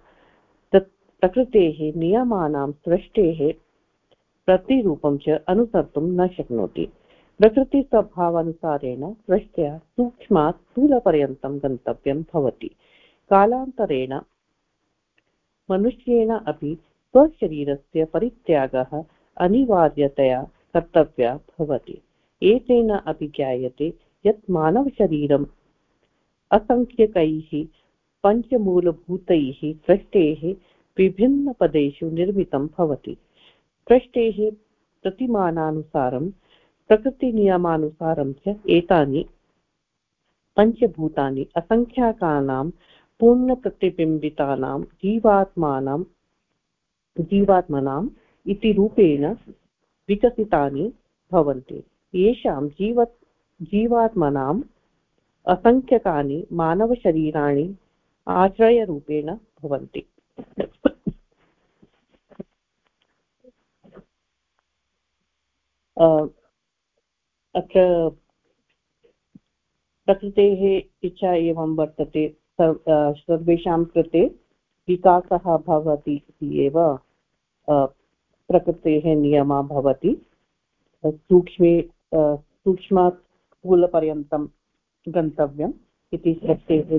प्रकृतेः नियमानां सृष्टेः प्रतिरूपं च अनुसर्तुं न शक्नोति। प्रकृतिस्वभावानुसारेण सृष्ट्या सूक्ष्मात् स्थूलपर्यन्तं गन्तव्यं भवति। कालान्तरेण मनुष्येण अपि स्वशरीरस्य परित्यागः अनिवार्यतया कर्तव्या भवति। एतेन अपि ज्ञायते यत् मानवशरीरम् असङ्ख्यकैः पञ्चमूलभूतैः सृष्टेः विभिन्नपदेषु निर्मितं भवति। सृष्टेः प्रतिमानानुसारं, प्रकृतिनियमानुसारं च एतानि पञ्चभूतानि असङ्ख्याकानां पूर्णप्रतिबिम्बितानां जीवात्मानां, जीवात्मनाम् इति रूपेण विकसितानि भवन्ति। येषां जीव जीवात्मनाम् असङ्ख्यकानि मानवशरीराणि आश्रयरूपेण भवन्ति। अत्र प्रकृतेः इच्छा एवं वर्तते। सर्वेषां कृते विकासः भवति इति एव प्रकृतेः नियमः भवति। सूक्ष्मे सूक्ष्मात् स्थूलपर्यन्तं गन्तव्यम् इति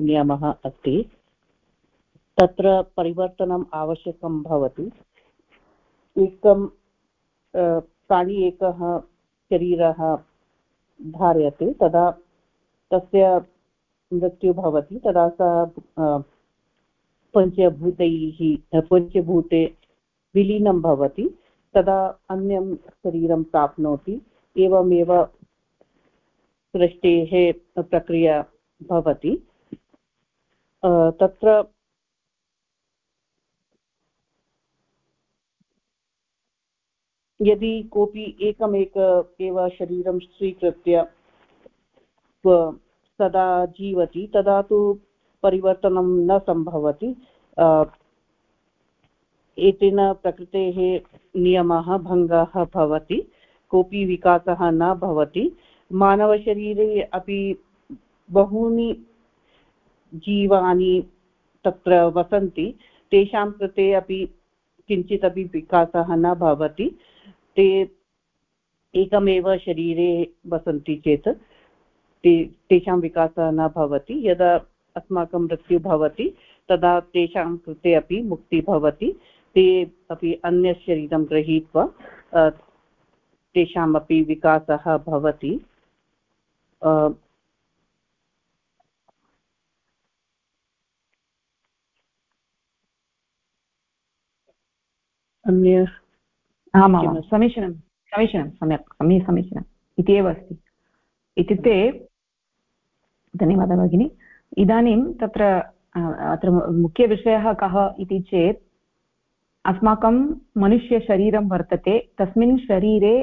नियमः अस्ति। तत्र परिवर्तनम् आवश्यकं भवति। एकं प्राणी एकः शरीरः धार्यते तदा तस्य मृत्युः भवति तदा सः पञ्चभूतैः पञ्चभूते विलीनं भवति, तदा अन्यं शरीरं प्राप्नोति, एवमेव सृष्टेः प्रक्रिया भवति। तत्र यदि कोऽपि एकमेक एव शरीरं स्वीकृत्य सदा जीवति, तदा तु परिवर्तनं न सम्भवति। एतेन प्रकृतेः नियमः भङ्गः भवति, कोऽपि विकासः न भवति। मानवशरीरे अपि बहूनि जीवानि तत्र वसन्ति, तेषां कृते अपि किञ्चित् अपि विकासः न भवति, ते एकमेव शरीरे वसन्ति चेत्। ते तेषां विकासः न भवति यदा अस्माकं मृत्युः भवति तदा तेषां कृते अपि मुक्तिः भवति ते अपि अन्यशरीरं गृहीत्वा तेषामपि विकासः भवति। अन्य आमां समीचीनं समीचीनं सम्यक् सम्यक् समीचीनम्। इति एव अस्ति। इत्युक्ते धन्यवादः भगिनि। इदानीं तत्र अत्र मुख्यविषयः कः इति चेत्, अस्माकं मनुष्यशरीरं वर्तते, तस्मिन् शरीरे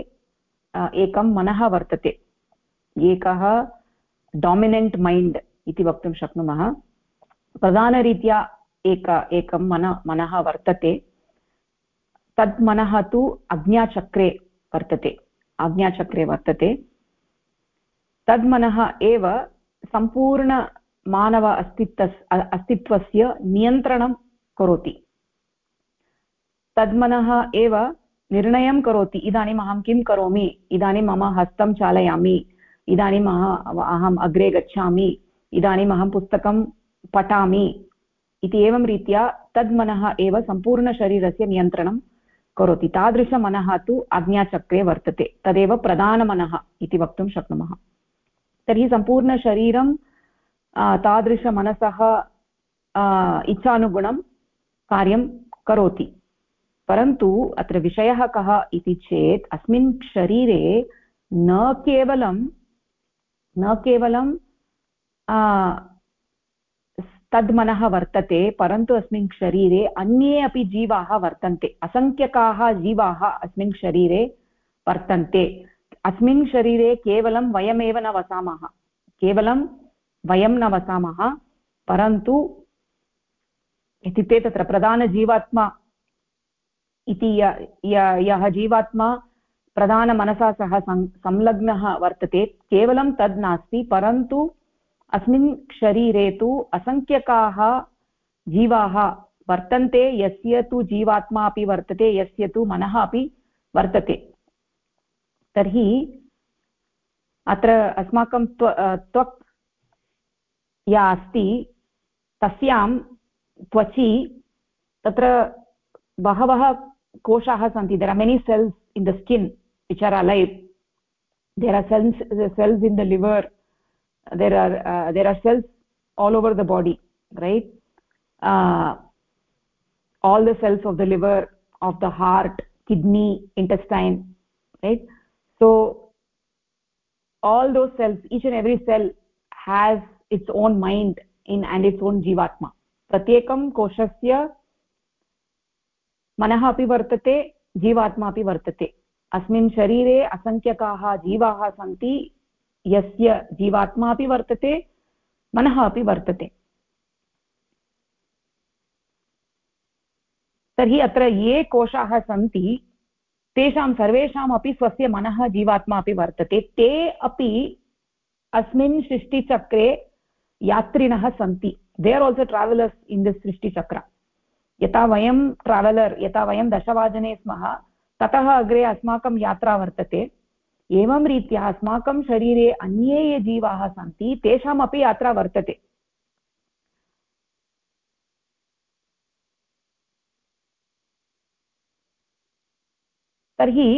एकं मनः वर्तते। एकः डामिनेण्ट् मैण्ड् इति वक्तुं शक्नुमः। प्रधानरीत्या एक, एकं मन, मनः वर्तते। तद् मनः तु अज्ञाचक्रे वर्तते, आज्ञाचक्रे वर्तते। तद् मनः एव सम्पूर्णमानव अस्तित्व, अस्तित्वस्य नियन्त्रणं करोति। तद्मनः एव निर्णयं करोति, इदानीम् अहं किं करोमि? इदानीं मम हस्तं चालयामि, इदानीम् अहम् अग्रे गच्छामि, इदानीम् अहं पुस्तकं पठामि इति एवं रीत्या तद्मनः एव सम्पूर्णशरीरस्य नियन्त्रणं करोति। तादृशमनः तु आज्ञाचक्रे वर्तते, तदेव प्रधानमनः इति वक्तुं शक्नुमः। तर्हि सम्पूर्णशरीरं तादृशमनसः इच्छानुगुणं कार्यं करोति। परन्तु अत्र विषयः कः इति चेत्, अस्मिन् शरीरे न केवलं न केवलं तद्मनः वर्तते, परन्तु अस्मिन् शरीरे अन्ये अपि जीवाः वर्तन्ते। असङ्ख्यकाः जीवाः अस्मिन् शरीरे वर्तन्ते। अस्मिन् शरीरे केवलं वयमेव न वसामः। केवलं वयं न वसामः, परन्तु इत्युक्ते तत्र प्रधानजीवात्मा इति यः जीवात्मा प्रधानमनसा सह संलग्नः वर्तते, केवलं तद् नास्ति, परन्तु अस्मिन् शरीरे तु असङ्ख्यकाः जीवाः वर्तन्ते, यस्य तु जीवात्मा अपि वर्तते, यस्य तु मनः अपि वर्तते। तर्हि अत्र अस्माकं त्व त्वक् या अस्ति, तस्यां त्वचि तत्र बहवः कोशाः सन्ति। There are many cells in the skin which are alive there are cells cells in the liver there are there are cells all over the body right all the cells of the liver, of the heart, kidney, intestine, right? So, all those cells, each and every cell has its own mind in, and its own jivatma. प्रत्येकं कोशस्य मनः अपि वर्तते जीवात्मा अपि वर्तते अस्मिन् शरीरे असङ्ख्यकाः जीवाः सन्ति यस्य जीवात्मा अपि वर्तते मनः अपि वर्तते तर्हि अत्र ये कोशाः सन्ति तेषां सर्वेषामपि स्वस्य मनः जीवात्मा अपि वर्तते, ते अपि अस्मिन् सृष्टिचक्रे यात्रिणः सन्ति. They are also travellers in this सृष्टिचक्र. यथा वयं ट्रावेलर् यथा वयं दशवादने स्मः, ततः अग्रे अस्माकं यात्रा वर्तते. एवं रीत्या अस्माकं शरीरे अन्ये ये जीवाः सन्ति, तेषामपि यात्रा वर्तते. तर्हि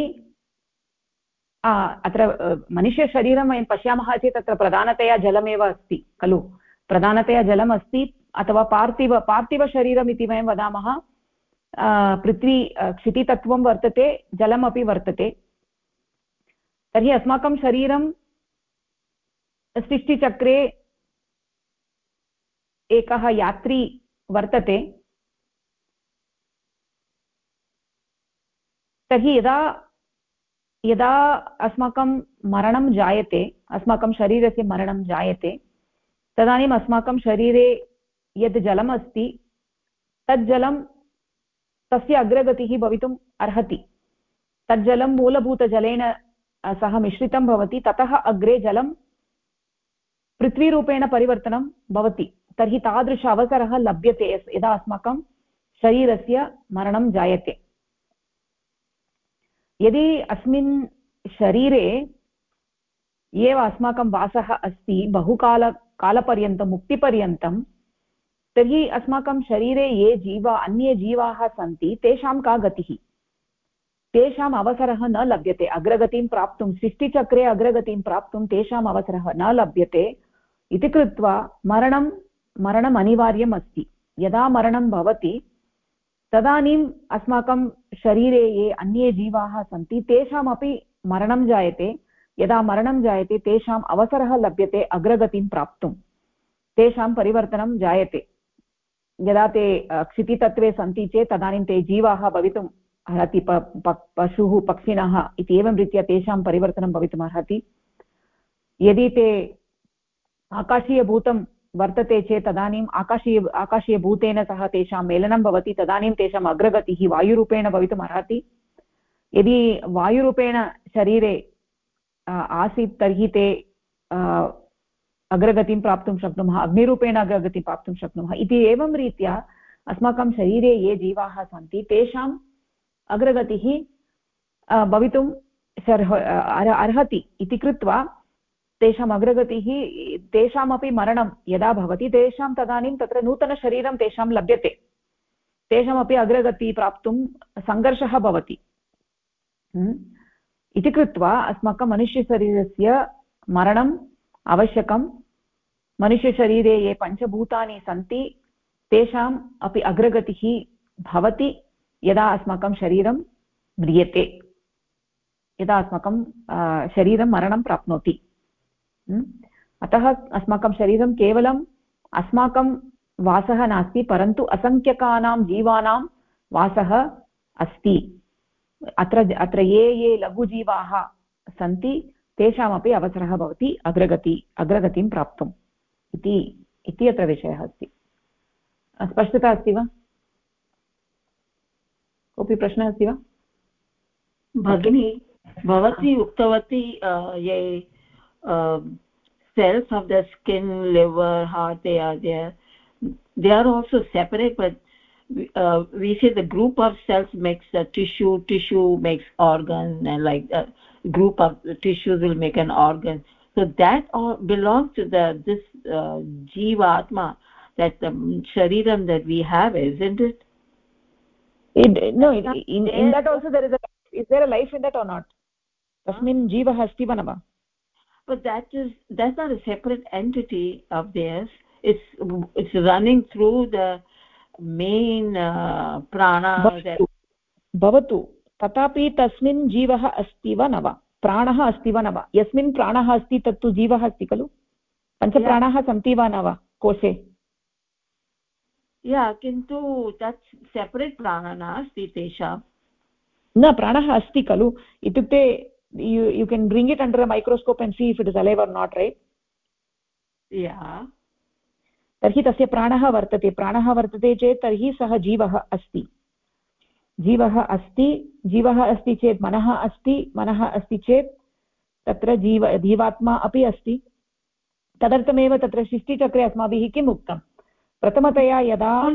अत्र मनुष्यशरीरं वयं पश्यामः चेत् तत्र प्रधानतया जलमेव अस्ति, खलु? प्रधानतया जलम् अस्ति, अथवा पार्थिव, पार्थिवशरीरम् इति वयं वदामः पृथ्वी क्षितितत्त्वं वर्तते, जलमपि वर्तते। तर्हि अस्माकं शरीरं सृष्टिचक्रे एकः यात्री वर्तते। तर्हि यदा यदा अस्माकं मरणं जायते, अस्माकं शरीरस्य मरणं जायते, तदानीम् अस्माकं शरीरे यद् जलम् अस्ति तत् तस्य अग्रगतिः भवितुम् अर्हति। तत् जलं मूलभूतजलेन सह मिश्रितं भवति, ततः अग्रे जलं पृथ्वीरूपेण परिवर्तनं भवति। तर्हि तादृश अवसरः लभ्यते यदा अस्माकं शरीरस्य मरणं जायते। यदि अस्मिन् शरीरे एव अस्माकं वासः अस्ति, बहुकाल, कालपर्यन्तं, मुक्तिपर्यन्तं, तर्हि अस्माकं शरीरे ये जीवा, अन्ये जीवाः सन्ति, तेषां का गतिः? तेषाम् अवसरः न लभ्यते। अग्रगतिं प्राप्तुं, सृष्टिचक्रे अग्रगतिं प्राप्तुं तेषाम् अवसरः न लभ्यते इति कृत्वा मरणं मरणम् अनिवार्यम् अस्ति यदा मरणं भवति तदानीम् अस्माकं शरीरे ये अन्ये जीवाः सन्ति, तेषामपि मरणं जायते। यदा मरणं जायते, तेषाम् अवसरः लभ्यते अग्रगतिं प्राप्तुं। तेषां परिवर्तनं जायते। यदा ते क्षितितत्त्वे सन्ति चेत् तदानीं ते जीवाः भवितुम् अर्हति पशुः, पक्षिणः इति एवं रीत्या तेषां परिवर्तनं भवितुम् अर्हति। यदि ते आकाशीयभूतं वर्तते चेत् तदानीम् आकाशीय, आकाशीयभूतेन सह तेषां मेलनं भवति, तदानीं तेषाम् अग्रगतिः वायुरूपेण भवितुम् अर्हति यदि वायुरूपेण शरीरे आसीत् तर्हि ते अग्रगतिं प्राप्तुं शक्नुमः, अग्निरूपेण अग्रगतिं प्राप्तुं शक्नुमः। इति एवं रीत्या अस्माकं शरीरे ये जीवाः सन्ति तेषाम् अग्रगतिः भवितुं अर्हति इति कृत्वा तेषाम् अग्रगतिः, तेषामपि मरणं, यदा भवति तेषां तदानीं तत्र नूतनशरीरं तेषां लभ्यते। तेषामपि अग्रगति प्राप्तुं सङ्घर्षः भवति। हम्म? इति कृत्वा अस्माकं मनुष्यशरीरस्य मरणम् आवश्यकं मनुष्यशरीरे ये पञ्चभूतानि सन्ति, तेषाम् अपि अग्रगतिः भवति, यदा अस्माकं शरीरं म्रियते। यदा अस्माकं शरीरं मरणं प्राप्नोति। अतः अस्माकं शरीरं केवलम् अस्माकं वासः नास्ति परन्तु असङ्ख्यकानां जीवानां वासः अस्ति। अत्र अत्र ये ये लघुजीवाः सन्ति तेषामपि अवसरः भवति अग्रगति अग्रगतिं प्राप्तुम्। इति इति अत्र विषयः अस्ति। स्पष्टता अस्ति वा? कोऽपि प्रश्नः अस्ति वा? भगिनी भवती उक्तवती ये uh, cells of the skin liver heart they are there. They are also separate but uh, we say the group of cells makes the tissue tissue makes organ and like a group of tissues will make an organ. So that all belongs to the this uh, jiva atma that the shariram that we have isn't it? It no in, in that also there is a is there a life in that or not? Tasmin jiva asti va va but that is that's not a separate entity of theirs. It's it's running through the main uh, prana भवतु तथापि तस्मिन् जीवः अस्ति वा न वा प्राणः अस्ति वा न वा यस्मिन् प्राणः अस्ति तत्तु जीवः अस्ति खलु पञ्चप्राणाः सन्ति वा न वा कोशे या किन्तु तत् सेपरेट् प्राणः नास्ति तेषां न प्राणः अस्ति खलु इत्युक्ते you you can bring it under a microscope and see if it is alive or not right? Yeah. तर्हि तस्य प्राणः वर्तते। प्राणः वर्तते चेत् तर्हि सः जीवः अस्ति। जीवः अस्ति जीवः अस्ति चेत् मनः अस्ति मनः अस्ति चेत् तत्र जीव जीवात्मा अपि अस्ति। तदर्थमेव तत्र सृष्टिचक्रे अस्माभिः किम् उक्तं? प्रथमतया यदा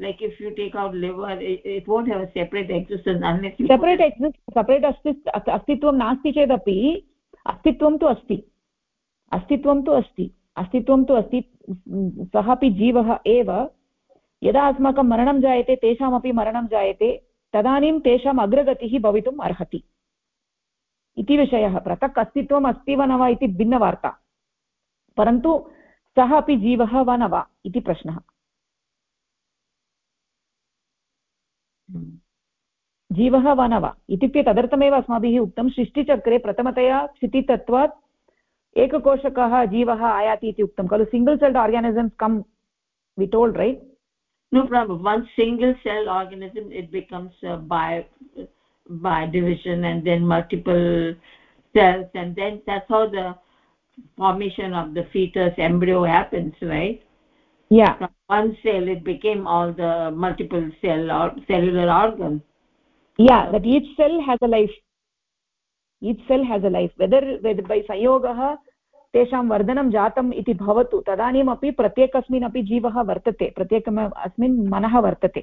like if you take out liver it, it won't have a separate existence unless you separate exist separate अस्ति अस्तित्वं नास्ति चेदपि अस्तित्वं तु अस्ति अस्तित्वं तु अस्ति अस्तित्वं तु अस्ति सः अपि जीवः एव यदा अस्माकं मरणं जायते तेषामपि मरणं जायते तदानीं तेषाम् अग्रगतिः भवितुम् अर्हति इति विषयः पृथक् अस्तित्वम् अस्ति वा न वा इति भिन्नवार्ता परन्तु सः अपि जीवः वा न वा इति प्रश्नः जीवः वा न वा इत्युक्ते तदर्थमेव अस्माभिः उक्तं सृष्टिचक्रे प्रथमतया क्षितितत्वात् एककोशकः जीवः आयाति इति उक्तं खलु single celled organisms come we told right no problem one single cell organism it becomes uh, by by division and then multiple cells and then that's how the formation of the fetus embryo happens right yeah from one cell it became all the multiple cell or cellular organs yeah that each cell has a life each cell has a life whether whether by sayogah तेषां वर्धनं जातम् इति भवतु तदानीमपि प्रत्येकस्मिन् अपि जीवः वर्तते प्रत्येकम् अस्मिन् मनः वर्तते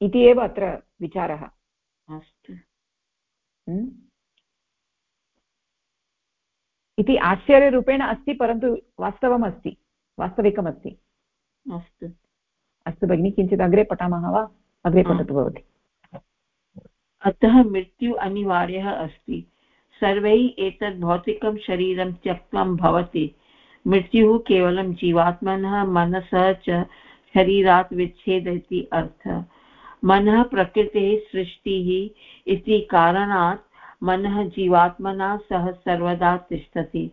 इति एव अत्र विचारः अस्तु हम्म? इति आश्चर्यरूपेण अस्ति परन्तु वास्तवम् अस्ति वास्तविकमस्ति। अस्तु। अस्तु भगिनि किञ्चित् अग्रे पठामः वा? अग्रे पठतु भवति। अतः मृत्यु अनिवार्यः अस्ति। सर्वैः एतत् भौतिकं शरीरं त्यक्त्वा भवति। मृत्युः केवलं जीवात्मनः मनसः च शरीरात् विच्छेद इति अर्थः। मनः प्रकृतेः सृष्टिः इति कारणात् मनः जीवात्मना सह सर्वदा तिष्ठति।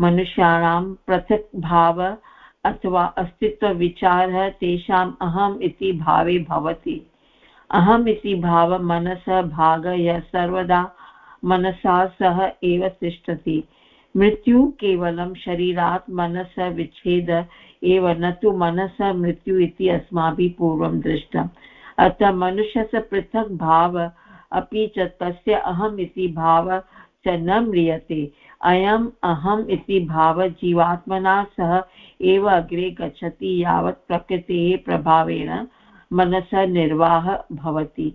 मनुष्याणां पृथक् भाव अथवा अस्तित्वविचारः तेषाम् अहम् इति भावे भवति। अहम् इति भाव मनसः भाग यः सर्वदा मनसा सह एव तिष्ठति। मृत्यु केवलं शरीरात् मनसः विच्छेद एव न तु मनसः मृत्यु इति अस्माभिः पूर्वं दृष्टम्। अतः मनुष्यस्य पृथक् भाव अपि च तस्य अहम् इति भाव च न म्रियते। अयम् अहम् इति भाव जीवात्मना सह एव अग्रे गच्छति यावत् प्रकृतेः प्रभावेण मनसः निर्वाहः भवति।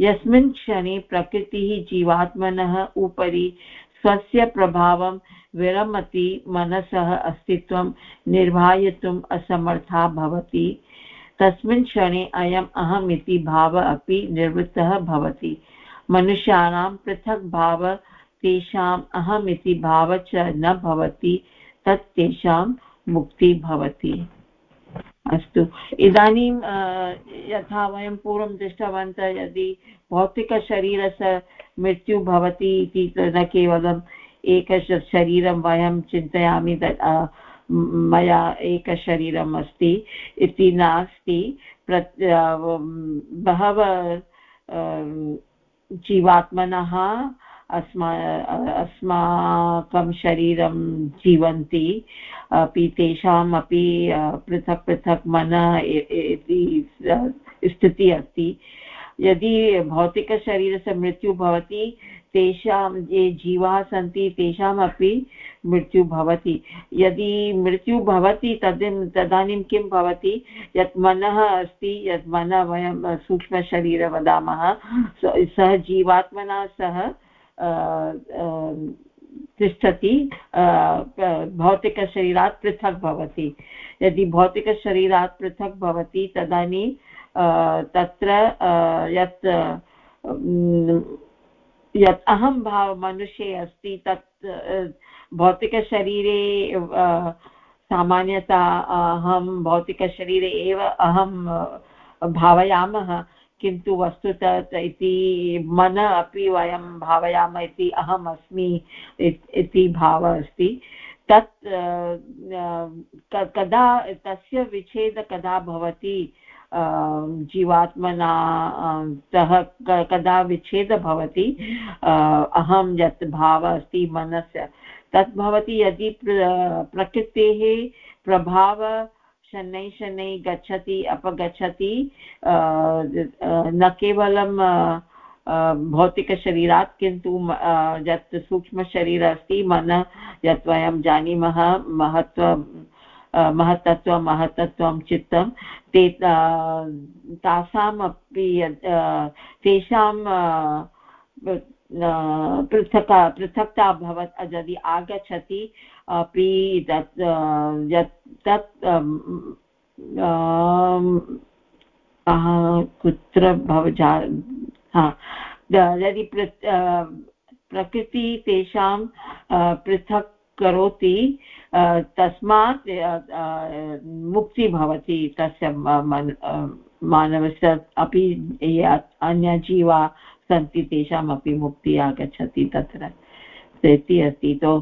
यस्मिन् क्षणे प्रकृतिः जीवात्मनः उपरि स्वस्य प्रभावं विरमति, मनसः अस्तित्वं निर्वाहयितुम् असमर्था भवति। तस्मिन् क्षणे अयम् अहम् इति भाव अपि निवृत्तः भवति। मनुष्याणां पृथक् भाव तेषाम् अहम् इति भाव च न भवति, तत् तेषां मुक्ति भवति। अस्तु। इदानीं यथा वयं पूर्वं दृष्टवन्तः यदि भौतिकशरीरस्य मृत्युः भवति इति न केवलम् एकशरीरं वयं चिन्तयामि मया एकशरीरम् अस्ति इति नास्ति प्रत् बहवः जीवात्मनः अस्मा, अस्माकं शरीरं जीवन्ति, अपि तेषाम् अपि पृथक् पृथक् मन इति स्थितिः अस्ति। यदि भौतिकशरीरस्य मृत्युः भवति तेषां ये जीवाः सन्ति तेषामपि मृत्युः भवति। यदि मृत्युः भवति तद् तदानीं किं भवति? यत् मनः अस्ति, यत् मनः वयं सूक्ष्मशरीर वदामः, सः जीवात्मना सह तिष्ठति भौतिकशरीरात् पृथक् भवति। यदि भौतिकशरीरात् पृथक् भवति तदानीं तत्र यत् यत् अहं भाव मनुष्ये अस्ति तत् भौतिकशरीरे सामान्यतः अहं भौतिकशरीरे एव अहं भावयामः, किन्तु वस्तुतः इति मन अपि वयं भावयामः इति अहम् अस्मि इति भावः अस्ति। तत् कदा, तस्य विच्छेद कदा भवति? जीवात्मना सह कदा विच्छेद भवति? अहं यत् भावः अस्ति मनस्य तत् भवति यदि प्रकृतेः प्रभाव शनैः शनैः गच्छति, अपगच्छति न केवलं भौतिकशरीरात्, किन्तु यत् सूक्ष्मशरीर अस्ति, मनः, यत् वयं जानीमः महत्त्व महत्तत्वं महत्तत्वं चित्तं। ते तासाम् अपि तेषां पृथक्, पृथक्ता अभवत् यदि आगच्छति अपि तत् यत्, तत् कुत्र भव यदि प्रकृति तेषां पृथक् करोति तस्मात् मुक्ति भवति तस्य मानवस्य अपि अन्यजीवा सन्ति तेषामपि मुक्तिः आगच्छति तत्र, इति अस्ति। तो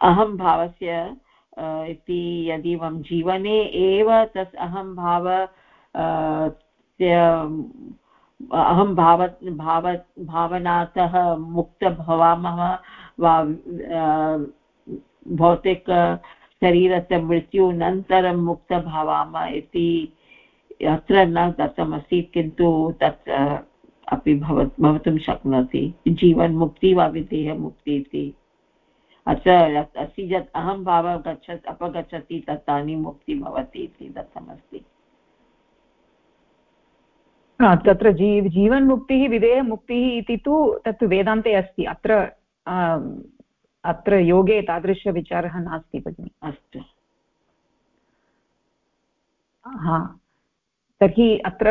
अहं भावस्य इति यदि वयं जीवने एव तस्, अहं भाव अहं भाव भाव, भावनातः मुक्त भवामः वा भौतिकशरीरस्य मृत्युनन्तरं मुक्त भवामः इति अत्र न दत्तमस्ति, किन्तु तत् अपि भव भवितुं शक्नोति। जीवन्मुक्ति वा विदेहमुक्ति इति। अत्र अस्ति यत् अहं भावः गच्छ अपगच्छति तदानीं मुक्ति भवति इति दत्तमस्ति। तत्र जीव जीवन्मुक्तिः विधेयमुक्तिः इति तु तत् वेदान्ते अस्ति। अत्र अत्र योगे तादृशविचारः नास्ति भगिनि। अस्तु। हा। तर्हि अत्र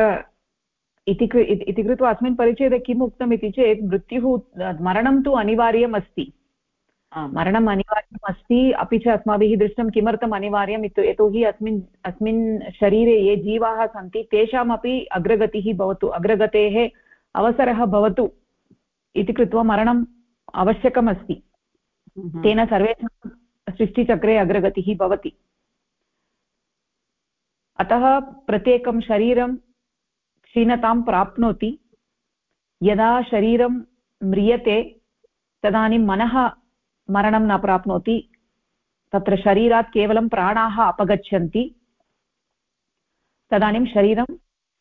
इति इति कृत्वा अस्मिन् परिचये किम् उक्तम् इति चेत् मृत्युः मरणं तु अनिवार्यम् अस्ति। मरणम् अनिवार्यम् अस्ति अपि च अस्माभिः दृष्टं किमर्थम् अनिवार्यम् इति यतोहि अस्मिन् अस्मिन् शरीरे ये जीवाः सन्ति तेषामपि अग्रगतिः भवतु अग्रगतेः अवसरः भवतु इति कृत्वा मरणम् आवश्यकम् अस्ति हम्म। तेन सर्वेषां सृष्टिचक्रे अग्रगतिः भवति। अतः प्रत्येकं शरीरं क्षीणतां प्राप्नोति। यदा शरीरं म्रियते तदानीं मनः मरणं न प्राप्नोति। तत्र शरीरात् केवलं प्राणाः अपगच्छन्ति। तदानीं शरीरं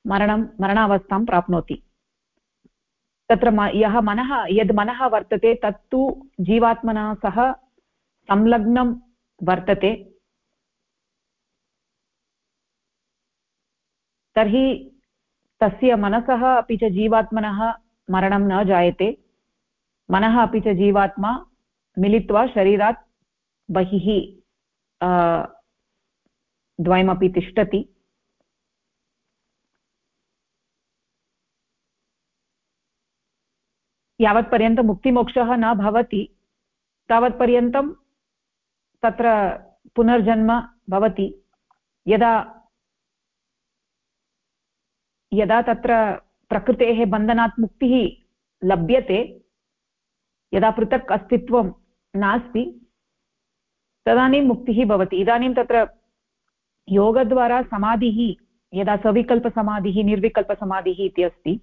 मरणं मरणावस्थां प्राप्नोति। तत्र यः मनः, यद् मनः वर्तते, तत्तु जीवात्मना सह संलग्नं वर्तते। तर्हि तस्य मनसः अपि च जीवात्मनः मरणं न जायते। मनः अपि च जीवात्मा मिलित्वा शरीरात् बहिः द्वयमपि तिष्ठति। यावत्पर्यन्तं मुक्तिमोक्षः न भवति। तावत्पर्यन्तं तत्र पुनर्जन्म भवति। यदा यदा तत्र प्रकृतेः बन्धनात् मुक्तिः लभ्यते, यदा पृथक् अस्तित्वं नास्ति, तदानीं मुक्तिः भवति। इदानीं तत्र योगद्वारा समाधिः, यदा सविकल्पसमाधिः, निर्विकल्पसमाधिः इति अस्ति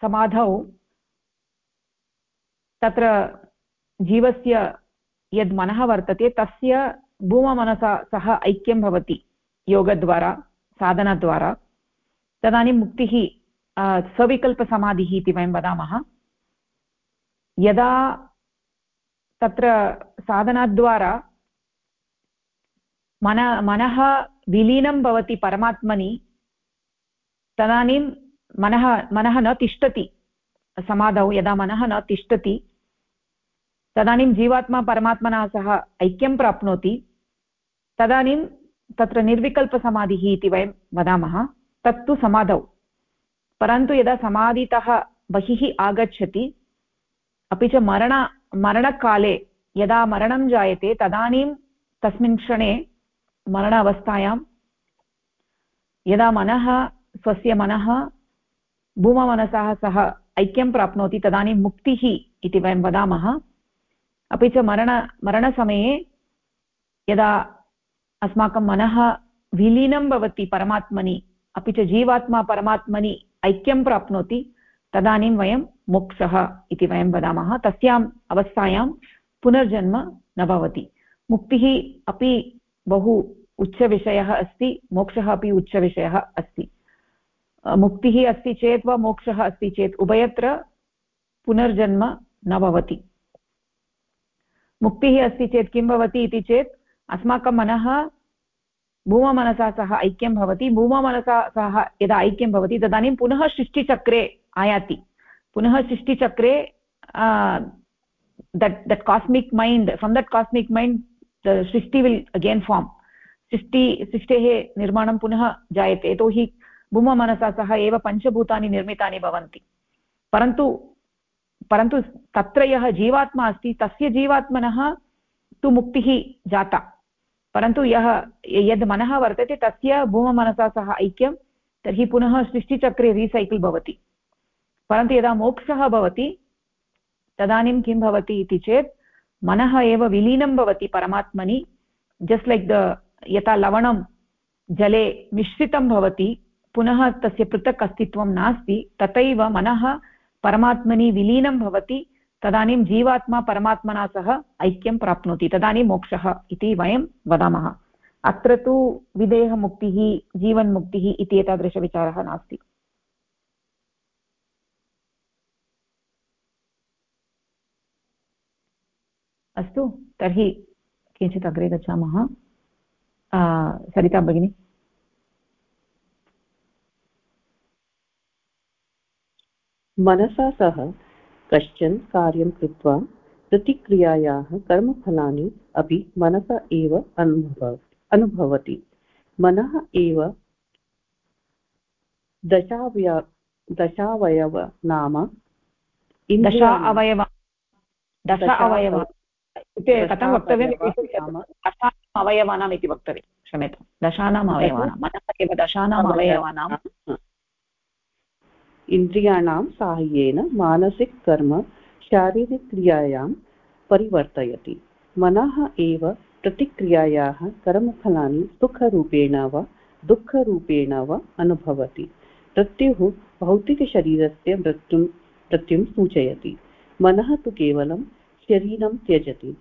सविकल्पसमाधौ तत्र जीवस्य यद् मनः वर्तते, तस्य भूममनसा सह ऐक्यं भवति योगद्वारा, साधनद्वारा। तदानीं मुक्तिः सविकल्पसमाधिः इति वयं वदामः। यदा तत्र साधनाद्वारा मन, मनः विलीनं भवति परमात्मनि, तदानीं मनः मनः न तिष्ठति। समाधौ, यदा मनः न तिष्ठति, तदानीं जीवात्मा परमात्मना सह ऐक्यं प्राप्नोति, तदानीं तत्र निर्विकल्पसमाधिः इति वयं वदामः, तत्तु समाधौ। परन्तु यदा समाधितः बहिः आगच्छति, अपि च मरण, मरणकाले यदा मरणं जायते, तदानीं तस्मिन् क्षणे मरण अवस्थायां यदा मनः, स्वस्य मनः भूममनसः सह ऐक्यं प्राप्नोति, तदानीं मुक्तिः इति वयं वदामः। अपि च मरण, मरणसमये यदा अस्माकं मनः विलीनं भवति परमात्मनि, अपि च जीवात्मा परमात्मनि ऐक्यं प्राप्नोति, तदानीं वयं मोक्षः इति वयं वदामः। तस्याम् अवस्थायां पुनर्जन्म न भवति। मुक्तिः अपि बहु उच्चविषयः अस्ति, मोक्षः अपि उच्चविषयः अस्ति। मुक्तिः अस्ति चेत् वा मोक्षः अस्ति चेत् उभयत्र पुनर्जन्म न भवति। मुक्तिः अस्ति चेत् किं भवति इति चेत् अस्माकं मनः भूममनसा सह ऐक्यं भवति। भूममनसा सह यदा ऐक्यं भवति तदानीं पुनः सृष्टिचक्रे आयाति। पुनः सृष्टिचक्रे that that cosmic mind from that cosmic mind Srishti will again form सृष्टि, सृष्टेः निर्माणं पुनः जायते। यतोहि भूममनसा सह एव पञ्चभूतानि निर्मितानि भवन्ति। परन्तु परन्तु तत्र यः जीवात्मा अस्ति, तस्य जीवात्मनः तु मुक्तिः जाता। परन्तु यः, यद् मनः वर्तते, तस्य भूममनसा सह ऐक्यं, तर्हि पुनः सृष्टिचक्रे रीसैकल् भवति। परन्तु यदा मोक्षः भवति, तदानीं किं भवति इति चेत्, मनः एव विलीनं भवति परमात्मनि, जस्ट् लैक् द, यथा लवणं जले मिश्रितं भवति पुनः तस्य पृथक् अस्तित्वं नास्ति, तथैव मनः परमात्मनि विलीनं भवति, तदानीं जीवात्मा परमात्मना सह ऐक्यं प्राप्नोति, तदानीं मोक्षः इति वयं वदामः। अत्र तु विदेहमुक्तिः, जीवन्मुक्तिः इति एतादृशविचारः नास्ति। अस्तु, तर्हि किञ्चित् अग्रे गच्छामः। सरिता भगिनी। मनसा सह कश्चन कार्यं कृत्वा प्रतिक्रियायाः कर्मफलानि अपि मनसा एव अनुभव अनुभवति। मनः एव दशावय दशावयव नाम दश अवयव दश अवयव कथं अवयवानाम् इति वक्तव्यं क्षम्यतां दशानाम् अवयवानां मनः एव दशानाम् अवयवानां इन्द्रियाणां साहाय्येन मानसिककर्म शारीरिकक्रियायां परिवर्तयति। मनः एव प्रतिक्रियायाः कर्मफलानि सुखरूपेण वा दुःखरूपेण वा अनुभवति। मृत्युः भौतिकशरीरस्य मृत्युं मृत्युं सूचयति। मनः तु केवलं शरीरं त्यजति।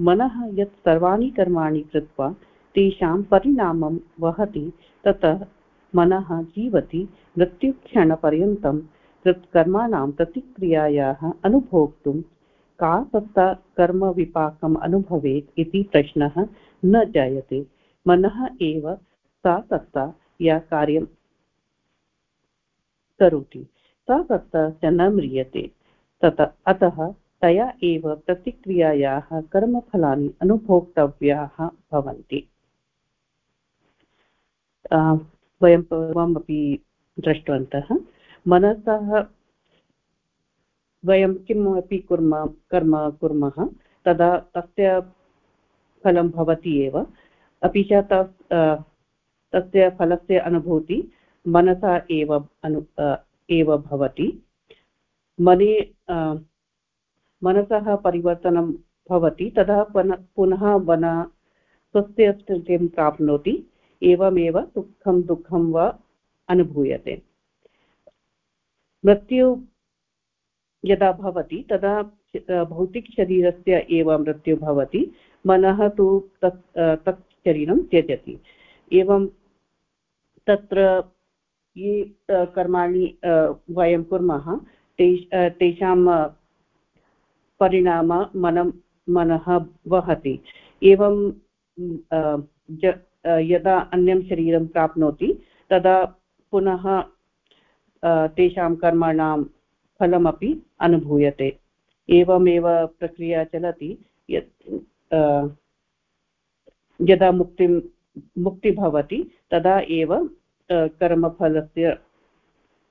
मनः यत् सर्वाणि कर्माणि कृत्वा तेषां परिणामं वहति, ततः मनः जीवति मृत्युक्षणपर्यन्तं कर्माणां प्रतिक्रियायाः अनुभोक्तुं का सत्ता कर्मविपाकम् अनुभवेत् इति प्रश्नः न जायते। मनः एव सा सत्ता या कार्यं करोति। सा सत्ता च न म्रियते। तत अतः तया एव प्रतिक्रियायाः कर्मफलानि अनुभोक्तव्याः भवन्ति। वयं पूर्वमपि दृष्टवन्तः। मनसः वयं किमपि कुर्मः, कर्म कुर्मः, तदा तस्य फलं भवति एव। अपि च तस्य फलस्य अनुभूति मनसा एव अनु एव भवति। मने मनसः परिवर्तनं भवति, तदा पुनः मन स्वस्य स्थितिं प्राप्नोति। एवमेव सुखं दुःखं वा अनुभूयते। मृत्यु यदा भवति, तदा भौतिकशरीरस्य एव मृत्युः भवति, मनः तु तत् तत् शरीरं त्यजति। एवं तत्र ये कर्माणि वयं कुर्मः, तेष तेषां परिणाम मनं मनः वहति। एवं यदा अन्यं शरीरं प्राप्नोति, तदा पुनः तेषां कर्माणां फलमपि अनुभूयते। एवमेव प्रक्रिया चलति, यत् यदा मुक्तिं, मुक्ति भवति, तदा एव कर्मफलस्य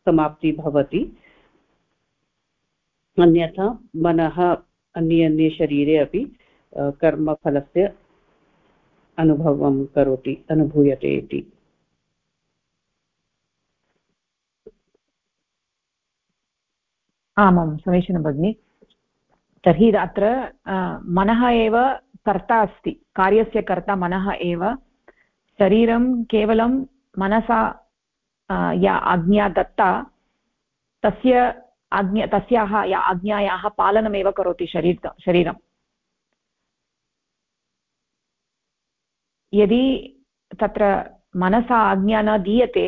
समाप्ति भवति। अन्यथा मनः अन्ये अन्ये शरीरे अपि कर्मफलस्य अनुभवं करोति, अनुभूयते इति। आमां, समीचीनं भगिनि। तर्हि अत्र मनः एव कर्ता अस्ति। कार्यस्य कर्ता मनः एव। शरीरं केवलं मनसा या आज्ञा दत्ता, तस्य आज्ञा, तस्याः या आज्ञायाः पालनमेव करोति शरीर, शरीरं। यदि तत्र मनसा आज्ञा न दीयते,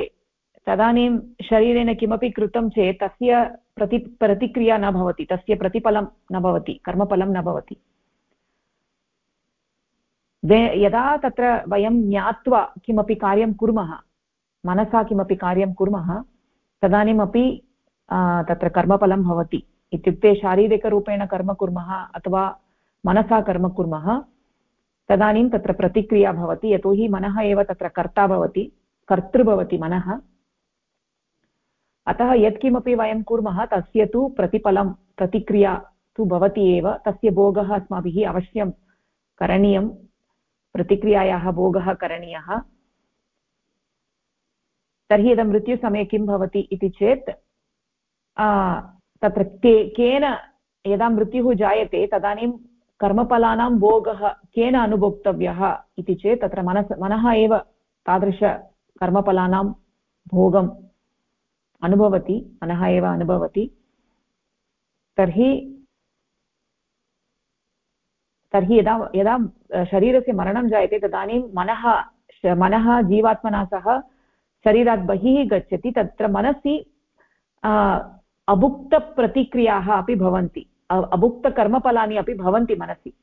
तदानीं शरीरेण किमपि कृतं चेत् तस्य प्रति, प्रतिक्रिया न भवति, तस्य प्रतिफलं न भवति, कर्मफलं न भवति। यदा तत्र वयं ज्ञात्वा किमपि कार्यं कुर्मः, मनसा किमपि कार्यं कुर्मः, तदानीमपि तत्र कर्मफलं भवति। इत्युक्ते शारीरिकरूपेण कर्म कुर्मः अथवा मनसा कर्म कुर्मः तदानीं तत्र प्रतिक्रिया भवति यतोहि मनः एव तत्र कर्ता भवति, कर्तृ भवति मनः। अतः यत्किमपि वयं कुर्मः, तस्य तु प्रतिफलं, प्रतिक्रिया तु भवति एव, तस्य भोगः अस्माभिः अवश्यं करणीयं, प्रतिक्रियायाः भोगः करणीयः। तर्हि यदा मृत्युसमये किं भवति इति चेत् तत्र के, केन यदा मृत्युः जायते, तदानीं कर्मफलानां भोगः केन अनुभोक्तव्यः इति चेत् तत्र मनस्, मनः एव तादृशकर्मफलानां भोगम् अनुभवति, मनः एव अनुभवति। तर्हि तर्हि यदा यदा शरीरस्य मरणं जायते तदानीं मनः मनः जीवात्मना सह शरीरात् बहिः गच्छति, तत्र मनसि अभुक्तप्रतिक्रियाः अपि भवन्ति। अभुक्तकर्मफलानि अपि भवन्ति मनसि।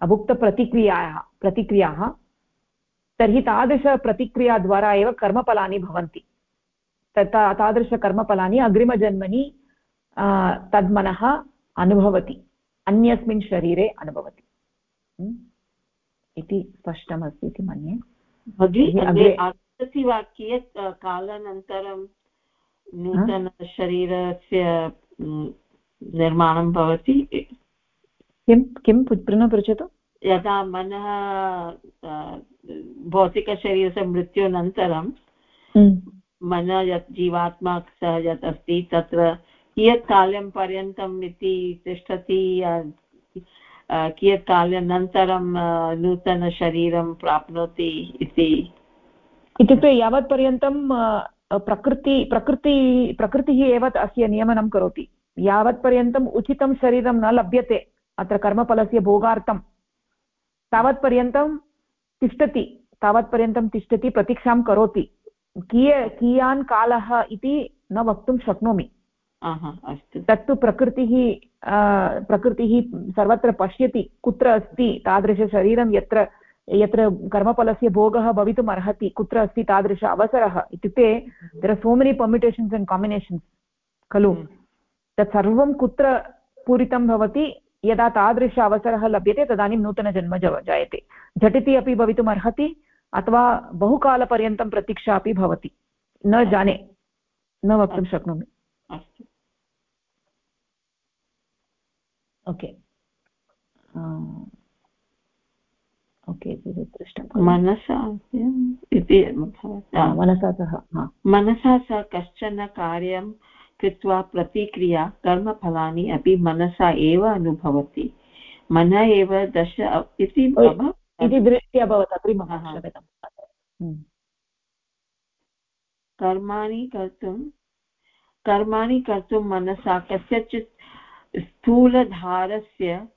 अभुक्तप्रतिक्रियाः प्रतिक्रियाः तर्हि तादृशप्रतिक्रियाद्वारा एव कर्मफलानि भवन्ति। तथा तादृशकर्मफलानि अग्रिमजन्मनि तद्मनः अनुभवति अन्यस्मिन् शरीरे अनुभवति। इति स्पष्टमस्ति इति मन्ये। भगिनी कालानन्तरं नूतनशरीरस्य निर्माणं भवति। किं किं पुनः पृच्छतु? यदा मनः भौतिकशरीरस्य मृत्युनन्तरं मन यत् जीवात्मा सः यत् अस्ति तत्र कियत् कालं पर्यन्तम् इति तिष्ठति कियत् कालानन्तरं नूतनशरीरं प्राप्नोति इति। इत्युक्ते यावत्पर्यन्तं प्रकृति प्रकृति प्रकृतिः एव अस्य नियमनं करोति। यावत्पर्यन्तम् उचितं शरीरं न लभ्यते। अत्र कर्मफलस्य भोगार्थं तावत्पर्यन्तं तिष्ठति। तावत्पर्यन्तं तिष्ठति प्रतीक्षां करोति। किय कियान् कालः इति न वक्तुं शक्नोमि। तत्तु प्रकृतिः प्रकृतिः सर्वत्र पश्यति कुत्र अस्ति तादृशशरीरं यत्र यत्र कर्मफलस्य भोगः भवितुम् अर्हति कुत्र अस्ति तादृश अवसरः। इत्युक्ते there are so many permutations and combinations खलु? हम्म। तत् सर्वं कुत्र पूरितं भवति यदा तादृश अवसरः लभ्यते तदानीं नूतनजन्म जायते। झटिति अपि भवितुम् अर्हति अथवा बहुकालपर्यन्तं प्रतीक्षा अपि भवति। न जाने न वक्तुं शक्नोमि। ओके। ओके दृष्टं मनसा इति मनसा सह मनसा सह कश्चन कार्यं कृत्वा प्रतिक्रिया कर्मफलानि अपि मनसा एव अनुभवति। मनः एव दश इति अग्रिमः हम्म। कर्माणि कर्तुं कर्माणि कर्तुं मनसा कस्यचित् स्थूलधारस्य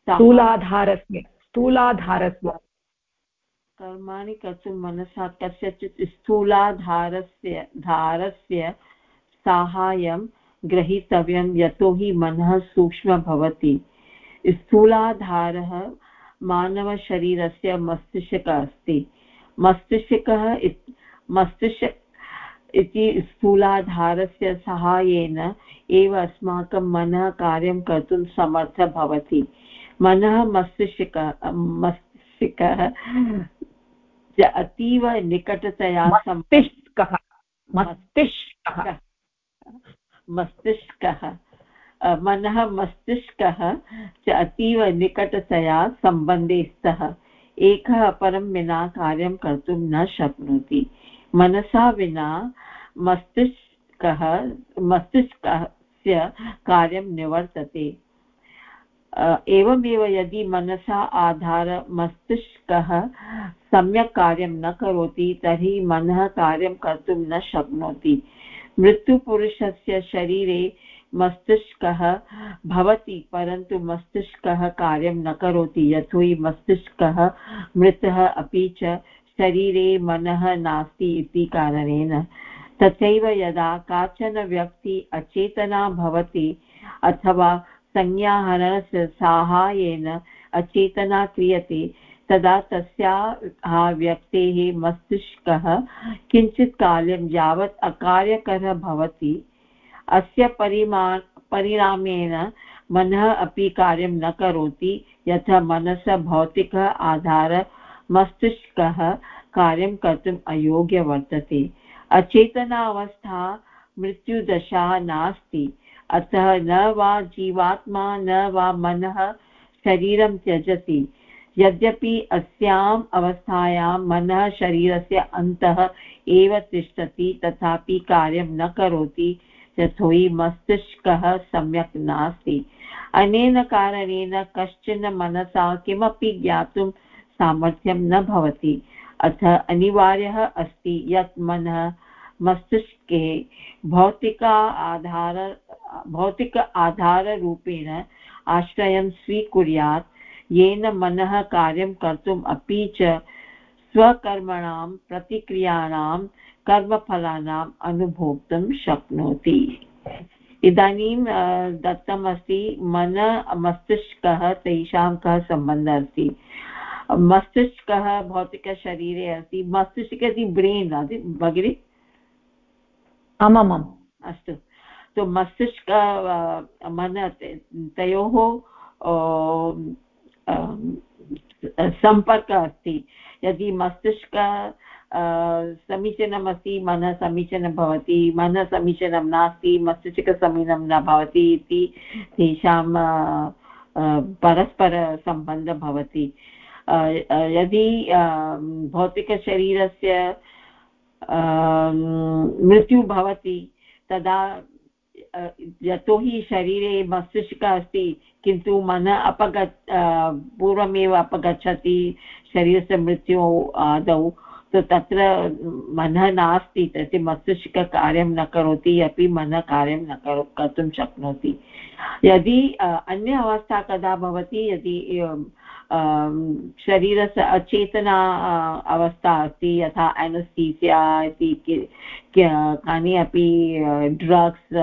स्थूलाधारस्य स्थूलाधारस्य। कर्माणि कर्तुं मनसा कस्यचित् स्थूलाधारस्य धारस्य साहाय्यं ग्रहीतव्यं यतोहि मनः सूक्ष्म भवति। स्थूलाधारः मानवशरीरस्य मस्तिष्कः अस्ति। मस्तिष्कः मस्तिष्क इति स्थूलाधारस्य सहायेन एव अस्माकं मनः कार्यं कर्तुं समर्थ भवति। मनः मस्तिष्कः मस्तिष्कः अतीव निकटतया मस्तिष्कः। मस्तिष्कः। मस्तिष्कः मनः मस्तिष्कः च अतीव निकटतया सम्बन्धे स्तः। एकः अपरं विना कार्यं कर्तुं न शक्नोति। मनसा विना मस्तिष्कः, मस्तिष्कस्य कार्यं निवर्तते। एवमेव यदि मनसा आधार मस्तिष्कः सम्यक् कार्यं न करोति, तर्हि मनः कार्यं कर्तुं न शक्नोति। मृत्युपुरुषस्य शरीरे मस्तिष्कः भवति, परन्तु मस्तिष्कः कार्यं न करोति। यतोहि मस्तिष्कः मृतः अपि च शरीरे मनः नास्ति इति कारणेन। तथैव यदा काचन व्यक्ति अचेतना भवति अथवा संज्ञाहरणस्य साहाय्येन अचेतना क्रियते तदा तस्याः व्यक्तेः मस्तिष्कः किञ्चित् कालं यावत् अकार्यकरः भवति। अस्य परिमा, परिणामेन मनः अपि कार्यं न करोति, यथा मनसः भौतिकः आधारः मस्तिष्कः कार्यं कर्तुम् अयोग्य वर्तते। अचेतनावस्था मृत्युदशा नास्ति। अतः न वा जीवात्मा न वा मनः शरीरं त्यजति। यद्यपि अस्याम् अवस्थायां मनः शरीरस्य अन्तः एव तिष्ठति, तथापि कार्यं न करोति, यतोहि मस्तिष्कः सम्यक् नास्ति। अनेन कारणेन कश्चन मनसा किमपि ज्ञातुं सामर्थ्यं न भवति। अथ अनिवार्यः अस्ति यत् मनः मस्तिष्के भौतिक आधार, भौतिक आधाररूपेण आश्रयं स्वीकुर्यात्। येन मनः कार्यं कर्तुम् अपि च स्वकर्मणां प्रतिक्रियाणां कर्मफलानाम् अनुभोक्तुं शक्नोति। इदानीं दत्तम् अस्ति मन मस्तिष्कः तेषां कः सम्बन्धः अस्ति? मस्तिष्कः भौतिकशरीरे अस्ति। मस्तिष्के अस्ति ब्रेन् अस्ति भगिनि? आमामाम्। अस्तु। तो मस्तिष्क मन तयोः सम्पर्कः अस्ति। यदि मस्तिष्क समीचीनम् अस्ति, मनः समीचीनं भवति, मनः समीचीनं नास्ति मस्तिष्कसमीचीनं न भवति इति तेषां परस्परसम्बन्धः भवति। यदि भौतिकशरीरस्य मृत्युः भवति, तदा यतोहि शरीरे मस्तिष्कः अस्ति किन्तु मनः अपगच् पूर्वमेव अपगच्छति, शरीरस्य मृत्युः आदौ तो तत्र मनः नास्ति, तस्य मस्तिष्ककार्यं न करोति, अपि मनः कार्यं न करो, कर्तुं शक्नोति। यदि अन्य अवस्था कदा भवति, यदि शरीरस्य अचेतना अवस्था अस्ति, यथा एनस्थीसिया इति कानि अपि ड्रग्स्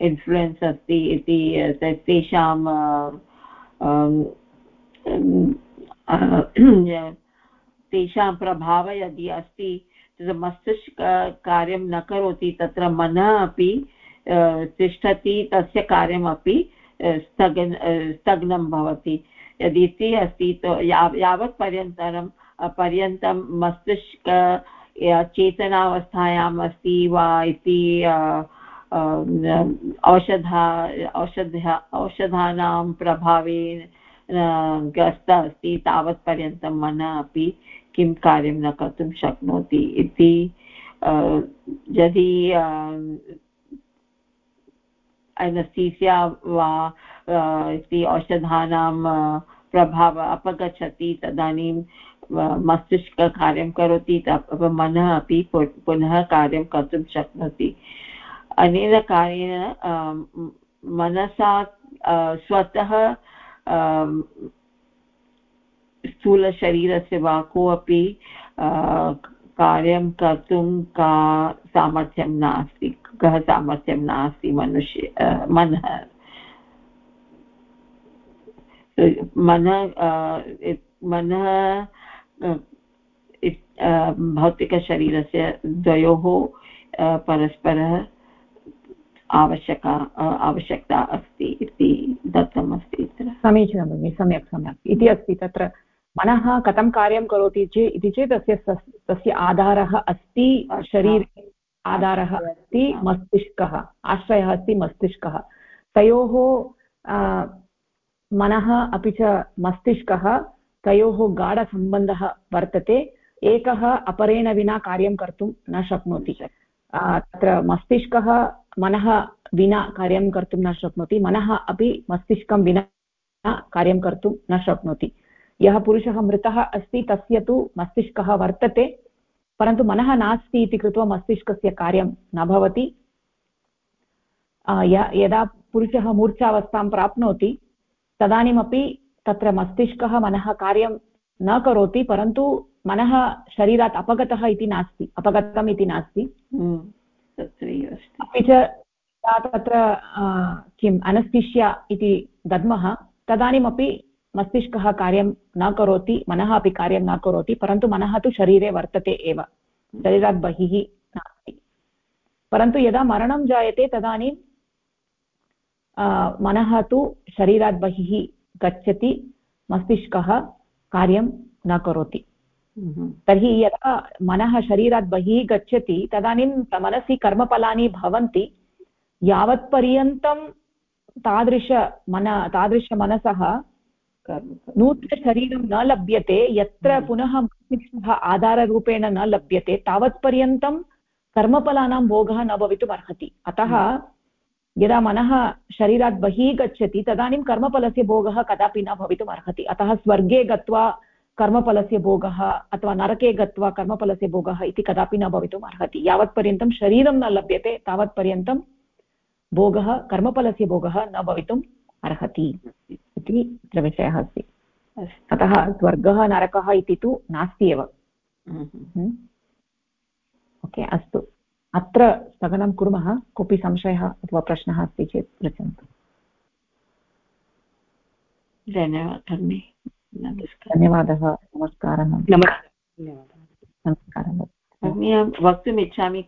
इन्फ्लुयेन्स् अस्ति इति तेषां तेषां प्रभावः यदि अस्ति मस्तिष्क कार्यं न करोति तत्र मनः अपि तिष्ठति तस्य कार्यमपि स्थगन् स्थग्नं भवति यदि इति अस्ति तो यावत् पर्यन्तं पर्यन्तं मस्तिष्क चेतनावस्थायाम् अस्ति वा इति औषधा, औषध, औषधानां प्रभावेन ग्रस्त अस्ति तावत् पर्यन्तं मनः अपि किं कार्यं न कर्तुं शक्नोति इति यदि एनस्थीसिया वा इति औषधानां प्रभावः अपगच्छति, तदानीं मस्तिष्ककार्यं करोति मनः अपि पुनः कार्यं कर्तुं शक्नोति। अनेन कार्येण मनसा स्वतः स्थूलशरीरस्य वा कोऽपि कार्यं कर्तुं का सामर्थ्यं नास्ति, कः सामर्थ्यं नास्ति मनुष्य मनः। मनः मनः भौतिकशरीरस्य द्वयोः परस्परः आवश्यका आवश्यकता अस्ति इति दत्तमस्ति तत्र समीचीनं भगिनि सम्यक् सम्यक्। इति अस्ति तत्र मनः कथं कार्यं करोति चेत् इति चेत् तस्य तस्य आधारः अस्ति शरीरे आधारः अस्ति मस्तिष्कः आश्रयः अस्ति मस्तिष्कः। तयोः मनः अपि च मस्तिष्कः तयोः गाढसम्बन्धः वर्तते एकः अपरेण विना कार्यं कर्तुं न शक्नोति। तत्र मस्तिष्कः मनः विना कार्यं कर्तुं न शक्नोति, मनः अपि मस्तिष्कं विना कार्यं कर्तुं न शक्नोति। यः पुरुषः मृतः अस्ति, तस्य तु मस्तिष्कः वर्तते, परन्तु मनः नास्ति इति कृत्वा मस्तिष्कस्य कार्यं न भवति। यदा पुरुषः मूर्छावस्थां प्राप्नोति, तदानीमपि तत्र मस्तिष्कः मनः कार्यं न करोति, परन्तु मनः शरीरात् अपगतः इति नास्ति अपगतम् इति नास्ति। अपि च तत्र किम् अनस्तिष्या इति दद्मः तदानीमपि मस्तिष्कः कार्यं न करोति मनः अपि कार्यं न करोति परन्तु मनः तु शरीरे वर्तते एव। शरीरात् बहिः नास्ति। परन्तु यदा मरणं जायते तदानीं मनः तु शरीरात् बहिः गच्छति मस्तिष्कः कार्यं न करोति। तर्हि यदा मनः शरीरात् बहिः गच्छति तदानीं मनसि कर्मफलानि भवन्ति यावत्पर्यन्तं तादृश मन तादृशमनसः नूतनशरीरं न लभ्यते यत्र हम्म। पुनः मस्तिष्कः आधाररूपेण न लभ्यते तावत्पर्यन्तं कर्मफलानां भोगः न भवितुम् अर्हति अतः हम्म। यदा मनः शरीरात् बहिः गच्छति तदानीं कर्मफलस्य भोगः कदापि न भवितुम् अर्हति अतः स्वर्गे गत्वा कर्मफलस्य भोगः अथवा नरके गत्वा कर्मफलस्य भोगः इति कदापि न भवितुम् अर्हति। यावत्पर्यन्तं शरीरं न लभ्यते तावत्पर्यन्तं भोगः कर्मफलस्य भोगः न भवितुम् अर्हति इति अत्र विषयः अस्ति। अतः स्वर्गः नरकः इति तु नास्ति एव। हम्म। ओके अस्तु। अत्र स्थगनं कुर्मः कोऽपि संशयः अथवा प्रश्नः अस्ति चेत् पृच्छन्तु। धन्यवादः। धन्यवादः नमस्कारः। नमस्कारः। वक्तुम् इच्छामि